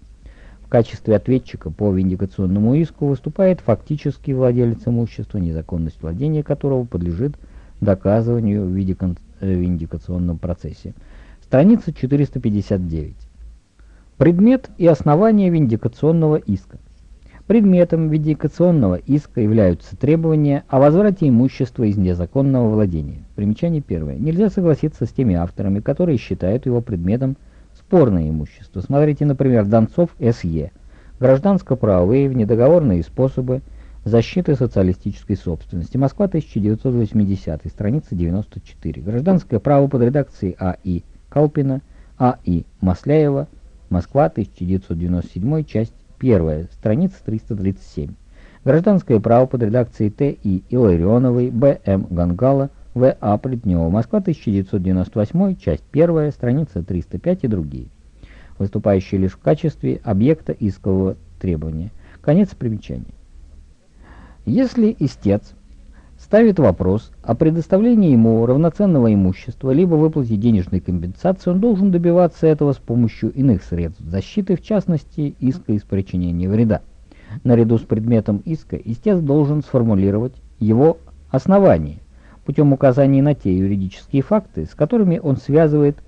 качестве ответчика по виндикационному иску выступает фактический владелец имущества, незаконность владения которого подлежит доказыванию в э, виндикационном процессе. Страница 459. Предмет и основание виндикационного иска. Предметом виндикационного иска являются требования о возврате имущества из незаконного владения. Примечание первое. Нельзя согласиться с теми авторами, которые считают его предметом спорное имущество. Смотрите, например, Донцов С.Е. Гражданско-правовые внедоговорные способы защиты социалистической собственности. Москва, 1980, страница 94. Гражданское право под редакцией А.И. Калпина, А.И. Масляева, Москва, 1997, часть 1, страница 337. Гражданское право под редакцией Т.И. Илларионовой, Б.М. Гангала, в.А. Плетнева. Москва, 1998, часть 1, страница 305 и другие. Выступающие лишь в качестве объекта искового требования. Конец примечания. Если истец ставит вопрос о предоставлении ему равноценного имущества, либо выплате денежной компенсации, он должен добиваться этого с помощью иных средств защиты, в частности, иска из причинения вреда. Наряду с предметом иска истец должен сформулировать его основание – путем указания на те юридические факты, с которыми он связывает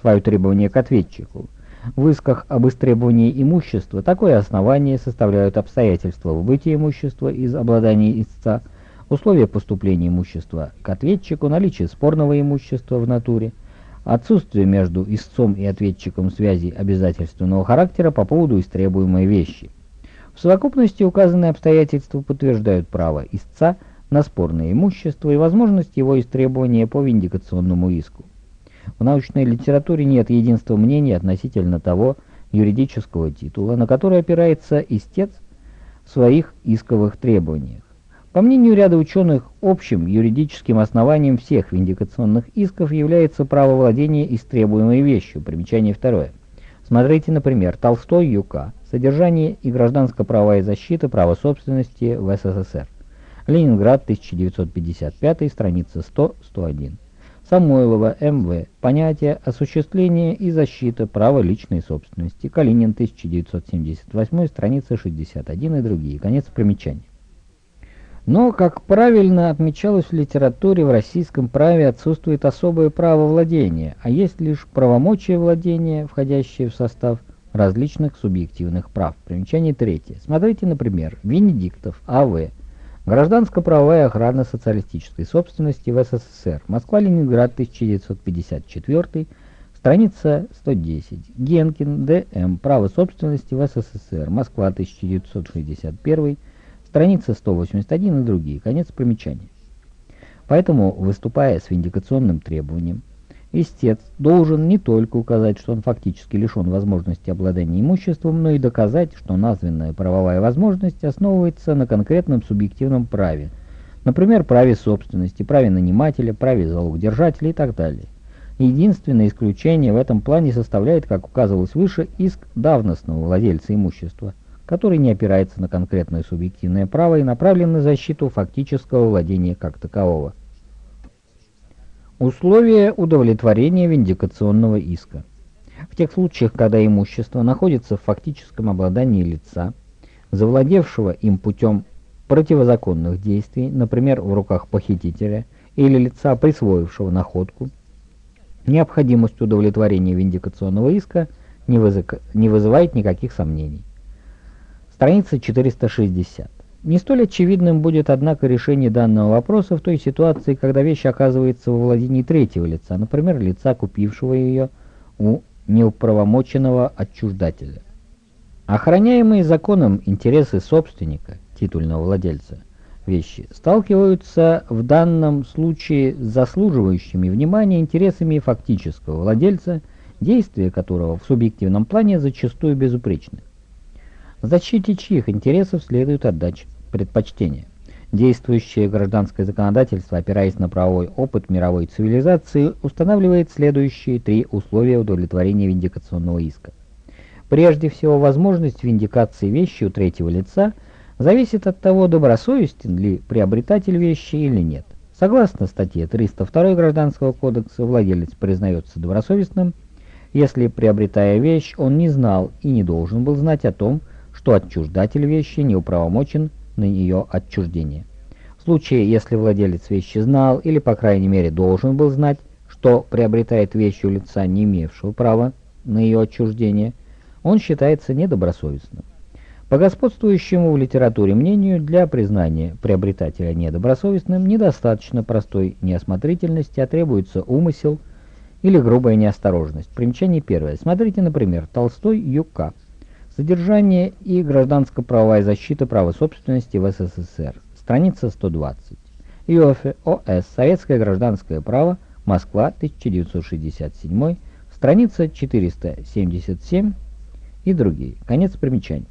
свое требование к ответчику. В исках об истребовании имущества такое основание составляют обстоятельства выбытия имущества из обладания истца, условия поступления имущества к ответчику, наличие спорного имущества в натуре, отсутствие между истцом и ответчиком связи обязательственного характера по поводу истребуемой вещи. В совокупности указанные обстоятельства подтверждают право истца на спорное имущество и возможность его истребования по виндикационному иску. В научной литературе нет единства мнений относительно того юридического титула, на который опирается истец в своих исковых требованиях. По мнению ряда ученых, общим юридическим основанием всех виндикационных исков является право владения истребуемой вещью. Примечание второе. Смотрите, например, Толстой Юка. Содержание и гражданско-правовая защита права собственности в СССР. Ленинград, 1955, страница 100-101. Самойлова, М.В. Понятие осуществления и защита права личной собственности. Калинин, 1978, страница 61 и другие. Конец примечания. Но, как правильно отмечалось в литературе, в российском праве отсутствует особое право владения, а есть лишь правомочия владения, входящие в состав различных субъективных прав. Примечание третье. Смотрите, например, Венедиктов, А.В. Гражданско-правовая охрана социалистической собственности в СССР. Москва-Ленинград, 1954, страница 110. Генкин, Д.М. Право собственности в СССР. Москва, 1961, страница 181 и другие. Конец примечания. Поэтому, выступая с виндикационным требованием, истец должен не только указать, что он фактически лишен возможности обладания имуществом, но и доказать, что названная правовая возможность основывается на конкретном субъективном праве, например, праве собственности, праве нанимателя, праве залогодержателя и так далее. Единственное исключение в этом плане составляет, как указывалось выше, иск давностного владельца имущества – который не опирается на конкретное субъективное право и направлен на защиту фактического владения как такового. Условия удовлетворения виндикационного иска. В тех случаях, когда имущество находится в фактическом обладании лица, завладевшего им путем противозаконных действий, например, в руках похитителя или лица, присвоившего находку, необходимость удовлетворения виндикационного иска не, вызык... не вызывает никаких сомнений. Страница 460. Не столь очевидным будет, однако, решение данного вопроса в той ситуации, когда вещь оказывается во владении третьего лица, например, лица, купившего ее у неуправомоченного отчуждателя. Охраняемые законом интересы собственника, титульного владельца, вещи, сталкиваются в данном случае с заслуживающими внимания интересами фактического владельца, действия которого в субъективном плане зачастую безупречны. Защите чьих интересов следует отдать предпочтение. Действующее гражданское законодательство, опираясь на правовой опыт мировой цивилизации, устанавливает следующие три условия удовлетворения виндикационного иска. Прежде всего, возможность виндикации вещи у третьего лица зависит от того, добросовестен ли приобретатель вещи или нет. Согласно статье 302 Гражданского кодекса, владелец признается добросовестным, если, приобретая вещь, он не знал и не должен был знать о том, что отчуждатель вещи не управомочен на ее отчуждение. В случае, если владелец вещи знал или, по крайней мере, должен был знать, что приобретает вещь у лица, не имевшего права на ее отчуждение, он считается недобросовестным. По господствующему в литературе мнению, для признания приобретателя недобросовестным недостаточно простой неосмотрительности, а требуется умысел или грубая неосторожность. Примечание первое. Смотрите, например, Толстой Юка. Содержание и гражданско-правовая защита права собственности в СССР. Страница 120. Иофе О.С. Советское гражданское право. Москва, 1967. Страница 477 и другие. Конец примечаний.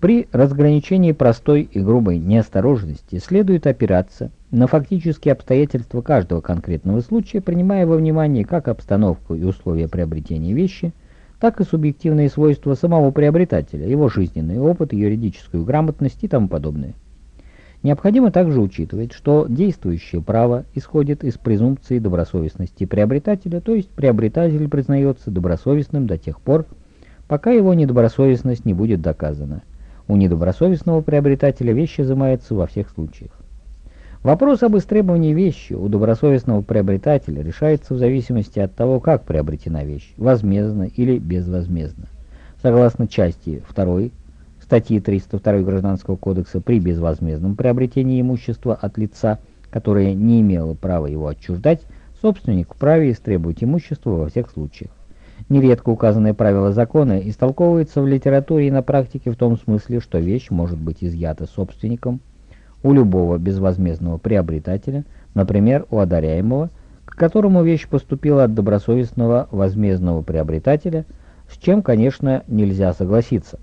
При разграничении простой и грубой неосторожности следует опираться на фактические обстоятельства каждого конкретного случая, принимая во внимание как обстановку и условия приобретения вещи – так и субъективные свойства самого приобретателя, его жизненный опыт, юридическую грамотность и тому подобное. Необходимо также учитывать, что действующее право исходит из презумпции добросовестности приобретателя, то есть приобретатель признается добросовестным до тех пор, пока его недобросовестность не будет доказана. У недобросовестного приобретателя вещи изымаются во всех случаях. Вопрос об истребовании вещи у добросовестного приобретателя решается в зависимости от того, как приобретена вещь, возмездно или безвозмездно. Согласно части 2 статьи 302 Гражданского кодекса, при безвозмездном приобретении имущества от лица, которое не имело права его отчуждать, Собственник вправе истребовать имущество во всех случаях. Нередко указанное правило закона истолковывается в литературе и на практике в том смысле, что вещь может быть изъята собственником у любого безвозмездного приобретателя, например, у одаряемого, к которому вещь поступила от добросовестного возмездного приобретателя, с чем, конечно, нельзя согласиться.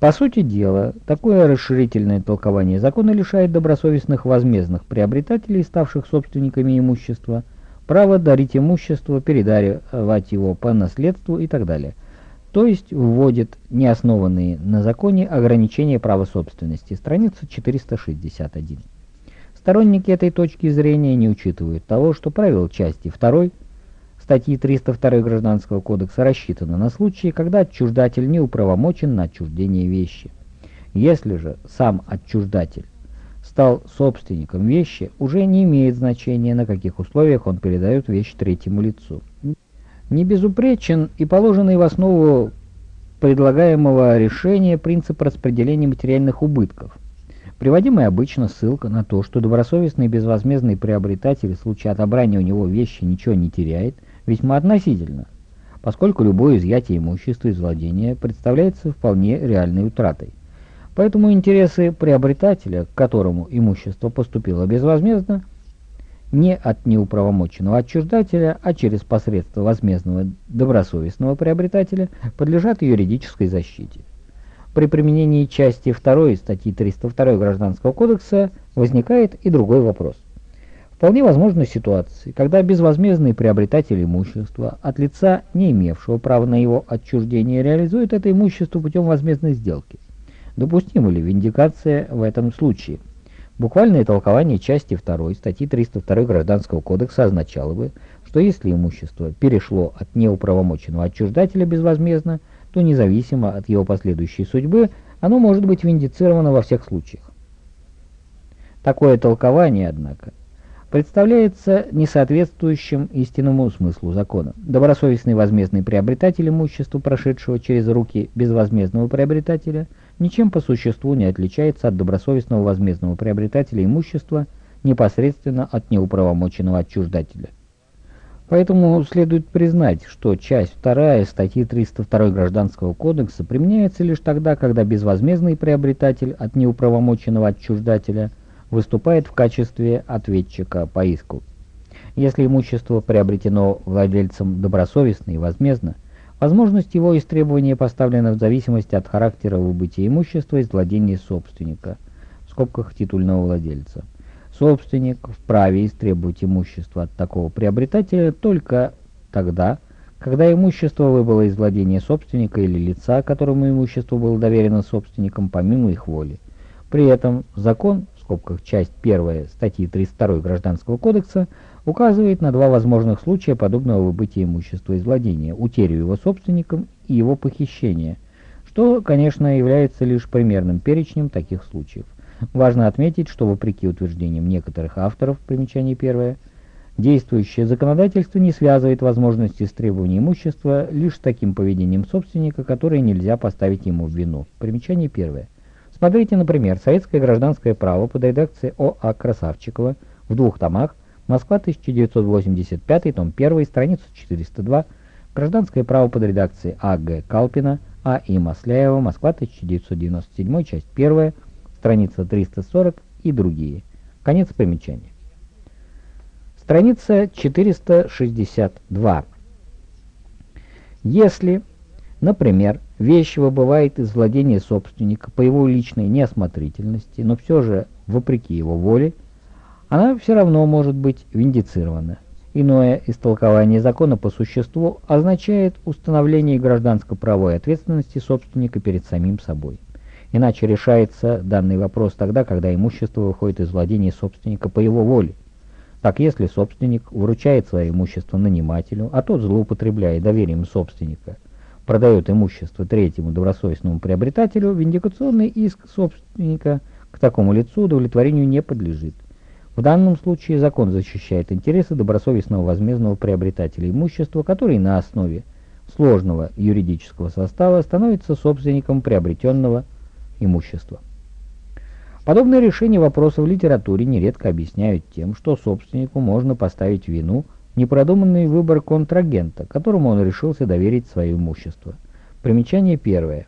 По сути дела, такое расширительное толкование закона лишает добросовестных возмездных приобретателей, ставших собственниками имущества, право дарить имущество, передаривать его по наследству и так далее. То есть вводит неоснованные на законе ограничения права собственности. Страница 461. Сторонники этой точки зрения не учитывают того, что правило части 2 статьи 302 Гражданского кодекса рассчитано на случаи, когда отчуждатель не управомочен на отчуждение вещи. Если же сам отчуждатель стал собственником вещи, уже не имеет значения, на каких условиях он передает вещь третьему лицу. Не безупречен и положенный в основу предлагаемого решения принцип распределения материальных убытков. Приводимая обычно ссылка на то, что добросовестный безвозмездный приобретатель в случае отобрания у него вещи ничего не теряет, весьма относительно, поскольку любое изъятие имущества из владения представляется вполне реальной утратой. Поэтому интересы приобретателя, к которому имущество поступило безвозмездно, не от неуправомоченного отчуждателя, а через посредство возмездного добросовестного приобретателя, подлежат юридической защите. При применении части 2 статьи 302 Гражданского кодекса возникает и другой вопрос. Вполне возможны ситуации, когда безвозмездный приобретатель имущества от лица, не имевшего права на его отчуждение, реализует это имущество путем возмездной сделки. Допустима ли виндикация в этом случае? Буквальное толкование части 2 статьи 302 Гражданского кодекса означало бы, что если имущество перешло от неуправомоченного отчуждателя безвозмездно, то независимо от его последующей судьбы, оно может быть виндицировано во всех случаях. Такое толкование, однако, представляется несоответствующим истинному смыслу закона. Добросовестный возмездный приобретатель имущества, прошедшего через руки безвозмездного приобретателя, ничем по существу не отличается от добросовестного возмездного приобретателя имущества непосредственно от неуправомоченного отчуждателя. Поэтому следует признать, что часть 2 статьи 302 Гражданского кодекса применяется лишь тогда, когда безвозмездный приобретатель от неуправомоченного отчуждателя – выступает в качестве ответчика по иску. Если имущество приобретено владельцем добросовестно и возмездно, возможность его истребования поставлена в зависимости от характера выбытия имущества из владения собственника, в скобках титульного владельца. Собственник вправе истребовать имущество от такого приобретателя только тогда, когда имущество выбыло из владения собственника или лица, которому имущество было доверено собственникам помимо их воли. При этом закон скобках часть 1 статьи 32 Гражданского кодекса указывает на два возможных случая подобного выбытия имущества из владения, утерю его собственником и его похищение, что, конечно, является лишь примерным перечнем таких случаев. Важно отметить, что вопреки утверждениям некоторых авторов, примечание первое, действующее законодательство не связывает возможность истребования имущества лишь с таким поведением собственника, которое нельзя поставить ему в вину. Примечание первое. Смотрите, например, «Советское гражданское право» под редакцией О.А. Красавчикова в двух томах, Москва, 1985, том 1, страница 402, «Гражданское право» под редакцией А.Г. Калпина, А.И. Масляева, Москва, 1997, часть 1, страница 340 и другие. Конец примечания. Страница 462. Если, например, Вещь выбывает из владения собственника по его личной неосмотрительности, но все же, вопреки его воле, она все равно может быть виндицирована. Иное истолкование закона по существу означает установление гражданско-правовой ответственности собственника перед самим собой. Иначе решается данный вопрос тогда, когда имущество выходит из владения собственника по его воле. Так, если собственник вручает свое имущество нанимателю, а тот злоупотребляет доверием собственника – продает имущество третьему добросовестному приобретателю, виндикационный иск собственника к такому лицу удовлетворению не подлежит. В данном случае закон защищает интересы добросовестного возмездного приобретателя имущества, который на основе сложного юридического состава становится собственником приобретенного имущества. Подобные решения вопроса в литературе нередко объясняют тем, что собственнику можно поставить вину непродуманный выбор контрагента, которому он решился доверить свое имущество. Примечание первое.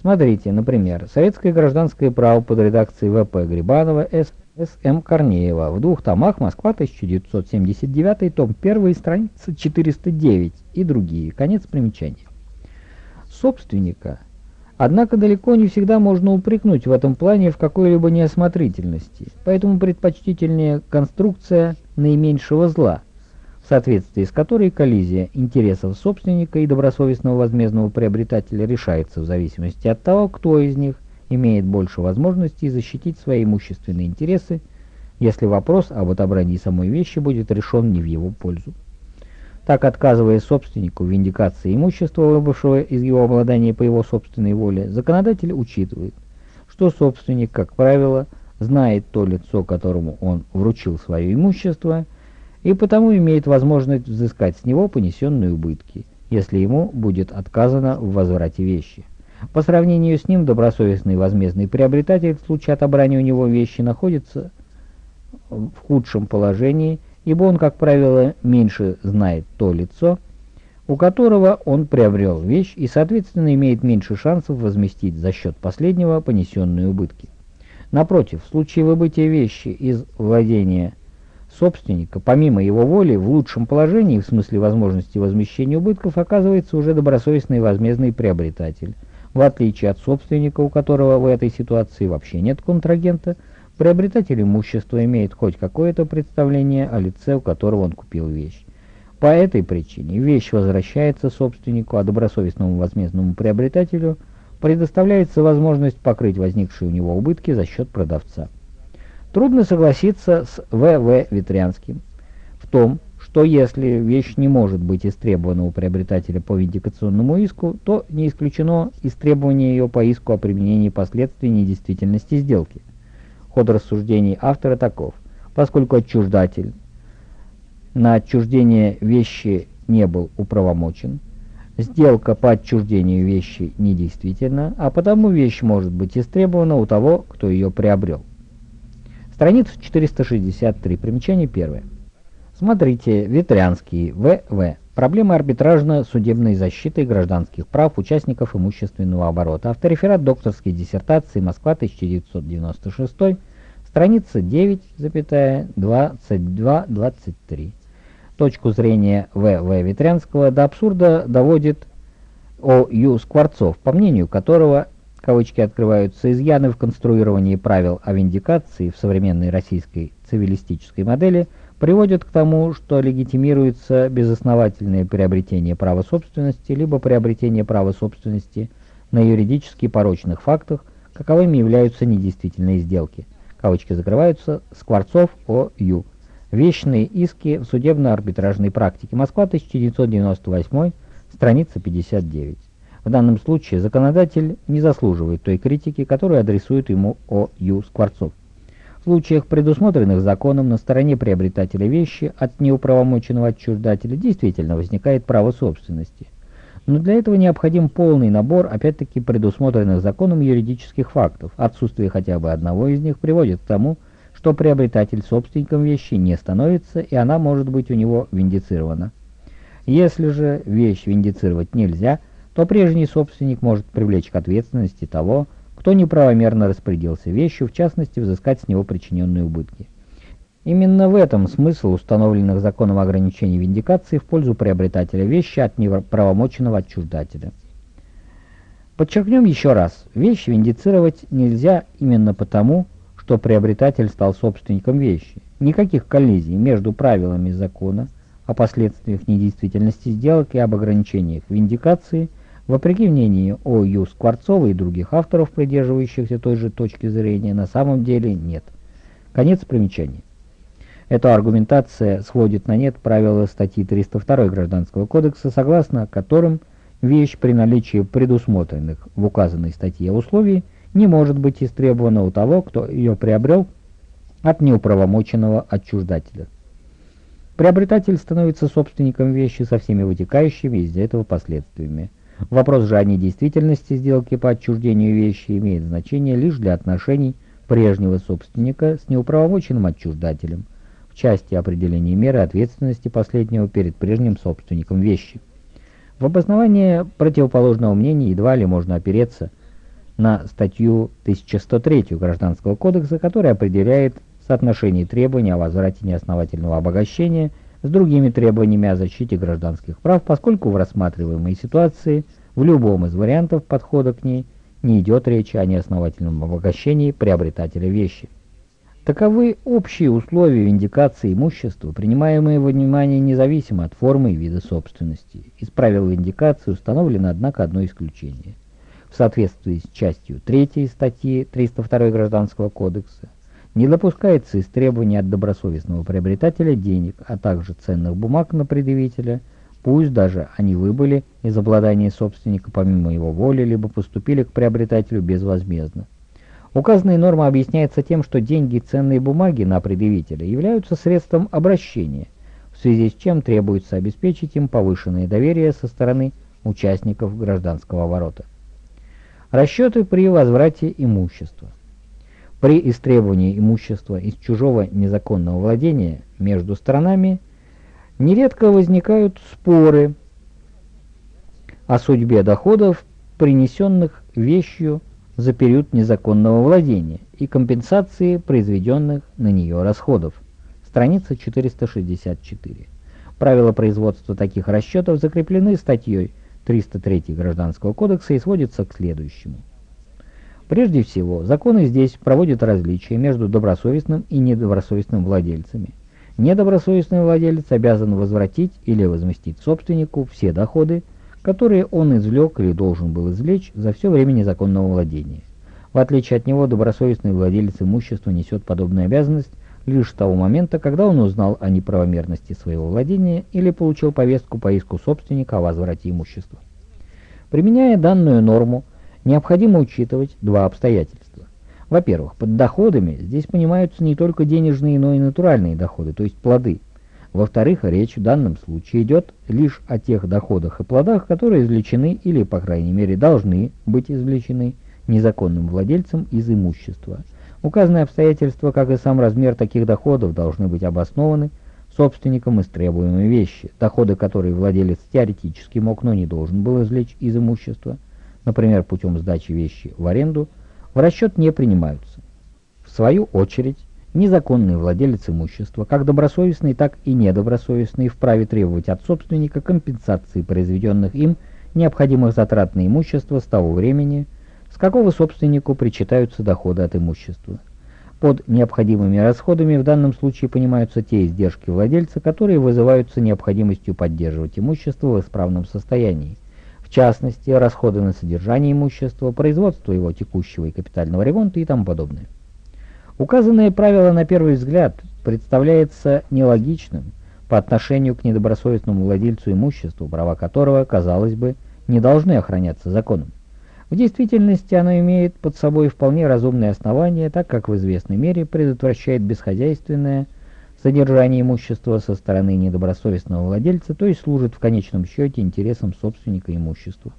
Смотрите, например, «Советское гражданское право» под редакцией В.П. Грибанова, С. С.М. Корнеева. В двух томах «Москва, 1979», том 1, страница 409 и другие. Конец примечания. Собственника, однако, далеко не всегда можно упрекнуть в этом плане в какой-либо неосмотрительности, поэтому предпочтительнее конструкция наименьшего зла, в соответствии с которой коллизия интересов собственника и добросовестного возмездного приобретателя решается в зависимости от того, кто из них имеет больше возможностей защитить свои имущественные интересы, если вопрос об отобрании самой вещи будет решен не в его пользу. Так, отказывая собственнику в индикации имущества, выбывшего из его обладания по его собственной воле, законодатель учитывает, что собственник, как правило, знает то лицо, которому он вручил свое имущество, и потому имеет возможность взыскать с него понесенные убытки, если ему будет отказано в возврате вещи. По сравнению с ним, добросовестный возмездный приобретатель в случае отобрания у него вещи находится в худшем положении, ибо он, как правило, меньше знает то лицо, у которого он приобрел вещь и, соответственно, имеет меньше шансов возместить за счет последнего понесенные убытки. Напротив, в случае выбытия вещи из владения собственника, помимо его воли, в лучшем положении, в смысле возможности возмещения убытков, оказывается уже добросовестный возмездный приобретатель – в отличие от собственника, у которого в этой ситуации вообще нет контрагента, приобретатель имущества имеет хоть какое-то представление о лице, у которого он купил вещь. По этой причине вещь возвращается собственнику, а добросовестному возмездному приобретателю предоставляется возможность покрыть возникшие у него убытки за счет продавца. Трудно согласиться с В.В. Ветрянским в том, что если вещь не может быть истребована у приобретателя по виндикационному иску, то не исключено истребование ее по иску о применении последствий недействительности сделки. Ход рассуждений автора таков. Поскольку отчуждатель на отчуждение вещи не был управомочен, сделка по отчуждению вещи недействительна, а потому вещь может быть истребована у того, кто ее приобрел. Страница 463, примечание первое. Смотрите, Ветрянский, В.В. Проблемы арбитражно-судебной защиты гражданских прав участников имущественного оборота. Автореферат докторской диссертации Москва, 1996, страница 9,22-23. Точку зрения В.В. Ветрянского до абсурда доводит О.Ю. Скворцов, по мнению которого кавычки открываются, изъяны в конструировании правил о виндикации в современной российской цивилистической модели – приводит к тому, что легитимируется безосновательное приобретение права собственности, либо приобретение права собственности на юридически порочных фактах, каковыми являются недействительные сделки. Кавычки закрываются. Скворцов О.Ю. Вечные иски в судебно-арбитражной практике. Москва, 1998, страница 59. В данном случае законодатель не заслуживает той критики, которую адресует ему О.Ю. Скворцов. Случаях, предусмотренных законом на стороне приобретателя вещи от неуправомоченного отчуждателя действительно возникает право собственности. Но для этого необходим полный набор, опять-таки, предусмотренных законом юридических фактов. Отсутствие хотя бы одного из них приводит к тому, что приобретатель собственником вещи не становится, и она может быть у него виндицирована. Если же вещь виндицировать нельзя, то прежний собственник может привлечь к ответственности того, кто неправомерно распорядился вещью, в частности, взыскать с него причиненные убытки. Именно в этом смысл установленных законом ограничений виндикации в пользу приобретателя вещи от неправомоченного отчуждателя. Подчеркнем еще раз, вещь виндицировать нельзя именно потому, что приобретатель стал собственником вещи. Никаких коллизий между правилами закона о последствиях недействительности сделок и об ограничениях виндикации – Вопреки мнению о Ю. Скворцова и других авторов, придерживающихся той же точки зрения, на самом деле нет. Конец примечания. Эта аргументация сводит на нет правила статьи 302 Гражданского кодекса, согласно которым вещь при наличии предусмотренных в указанной статье условий не может быть истребована у того, кто ее приобрел от неуправомоченного отчуждателя. Приобретатель становится собственником вещи со всеми вытекающими из этого последствиями. Вопрос же о недействительности сделки по отчуждению вещи имеет значение лишь для отношений прежнего собственника с неуправомоченным отчуждателем в части определения меры ответственности последнего перед прежним собственником вещи. В обоснование противоположного мнения едва ли можно опереться на статью 1103 Гражданского кодекса, которая определяет соотношение требований о возврате неосновательного обогащения с другими требованиями о защите гражданских прав, поскольку в рассматриваемой ситуации в любом из вариантов подхода к ней не идет речи о неосновательном обогащении приобретателя вещи. Таковы общие условия виндикации имущества, принимаемые во внимание независимо от формы и вида собственности. Из правил виндикации установлено, однако, одно исключение. В соответствии с частью 3 статьи 302 Гражданского кодекса не допускается из требований от добросовестного приобретателя денег, а также ценных бумаг на предъявителя, пусть даже они выбыли из обладания собственника помимо его воли, либо поступили к приобретателю безвозмездно. Указанная норма объясняется тем, что деньги и ценные бумаги на предъявителя являются средством обращения, в связи с чем требуется обеспечить им повышенное доверие со стороны участников гражданского оборота. Расчеты при возврате имущества. При истребовании имущества из чужого незаконного владения между сторонами нередко возникают споры о судьбе доходов, принесенных вещью за период незаконного владения и компенсации произведенных на нее расходов. Страница 464. Правила производства таких расчетов закреплены статьей 303 Гражданского кодекса и сводятся к следующему. Прежде всего, законы здесь проводят различия между добросовестным и недобросовестным владельцами. Недобросовестный владелец обязан возвратить или возместить собственнику все доходы, которые он извлек или должен был извлечь за все время незаконного владения. В отличие от него, добросовестный владелец имущества несет подобную обязанность лишь с того момента, когда он узнал о неправомерности своего владения или получил повестку по иску собственника о возврате имущества. Применяя данную норму, необходимо учитывать два обстоятельства. Во-первых, под доходами здесь понимаются не только денежные, но и натуральные доходы, то есть плоды. Во-вторых, речь в данном случае идет лишь о тех доходах и плодах, которые извлечены или, по крайней мере, должны быть извлечены незаконным владельцем из имущества. Указанные обстоятельства, как и сам размер таких доходов, должны быть обоснованы собственником истребуемой вещи, доходы которые владелец теоретически мог, но не должен был извлечь из имущества, например, путем сдачи вещи в аренду, в расчет не принимаются. В свою очередь, незаконный владелец имущества, как добросовестный, так и недобросовестный, вправе требовать от собственника компенсации произведенных им необходимых затрат на имущество с того времени, с какого собственнику причитаются доходы от имущества. Под необходимыми расходами в данном случае понимаются те издержки владельца, которые вызываются необходимостью поддерживать имущество в исправном состоянии, в частности, расходы на содержание имущества, производство его текущего и капитального ремонта и тому подобное. Указанное правило на первый взгляд представляется нелогичным по отношению к недобросовестному владельцу имущества, права которого, казалось бы, не должны охраняться законом. В действительности оно имеет под собой вполне разумные основания, так как в известной мере предотвращает бесхозяйственное содержание имущества со стороны недобросовестного владельца, то есть служит в конечном счете интересам собственника имущества.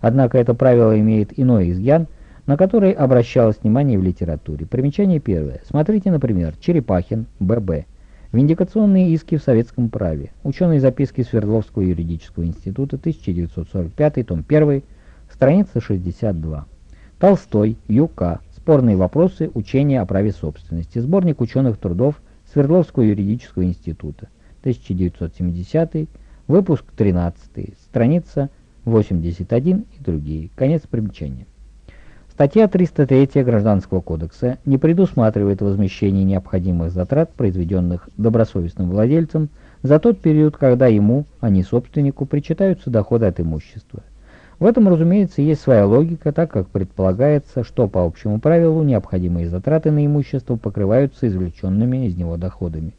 Однако это правило имеет иной изъян, на который обращалось внимание в литературе. Примечание первое. Смотрите, например, Черепахин, Б.Б. Виндикационные иски в советском праве. Ученые записки Свердловского юридического института, 1945, том 1, страница 62. Толстой, Ю.К. Спорные вопросы учения о праве собственности. Сборник ученых трудов Свердловского юридического института, 1970, выпуск 13, страница 81 и другие. Конец примечания. Статья 303 Гражданского кодекса не предусматривает возмещение необходимых затрат, произведенных добросовестным владельцем, за тот период, когда ему, а не собственнику, причитаются доходы от имущества. В этом, разумеется, есть своя логика, так как предполагается, что по общему правилу необходимые затраты на имущество покрываются извлеченными из него доходами.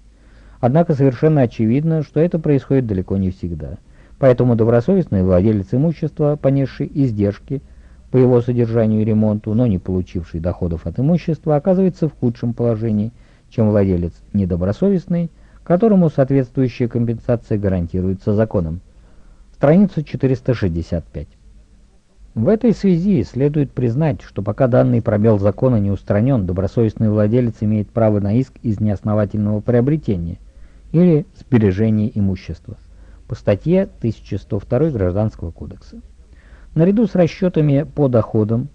Однако совершенно очевидно, что это происходит далеко не всегда. Поэтому добросовестный владелец имущества, понесший издержки по его содержанию и ремонту, но не получивший доходов от имущества, оказывается в худшем положении, чем владелец недобросовестный, которому соответствующая компенсация гарантируется законом. Страница 465. В этой связи следует признать, что пока данный пробел закона не устранен, добросовестный владелец имеет право на иск из неосновательного приобретения или сбережения имущества по статье 1102 Гражданского кодекса. Наряду с расчетами по доходам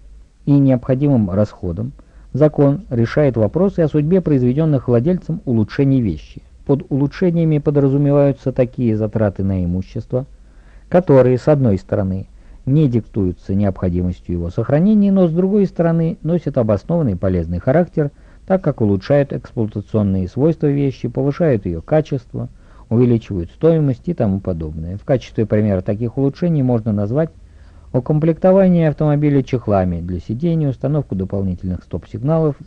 и необходимым расходам, закон решает вопросы о судьбе произведенных владельцем улучшений вещи. Под улучшениями подразумеваются такие затраты на имущество, которые, с одной стороны, не диктуются необходимостью его сохранения, но с другой стороны носят обоснованный полезный характер, так как улучшают эксплуатационные свойства вещи, повышают ее качество, увеличивают стоимость и тому подобное. В качестве примера таких улучшений можно назвать укомплектование автомобиля чехлами для сидений, установку дополнительных стоп-сигналов,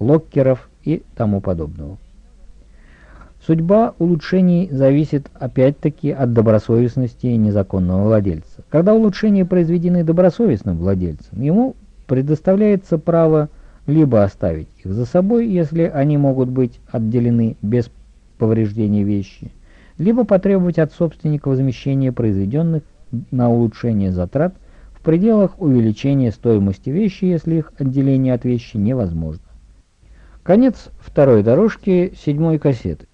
локкеров и тому подобного. Судьба улучшений зависит опять-таки от добросовестности незаконного владельца. Когда улучшения произведены добросовестным владельцем, ему предоставляется право либо оставить их за собой, если они могут быть отделены без повреждения вещи, либо потребовать от собственника возмещения произведенных на улучшение затрат в пределах увеличения стоимости вещи, если их отделение от вещи невозможно. Конец второй дорожки седьмой кассеты.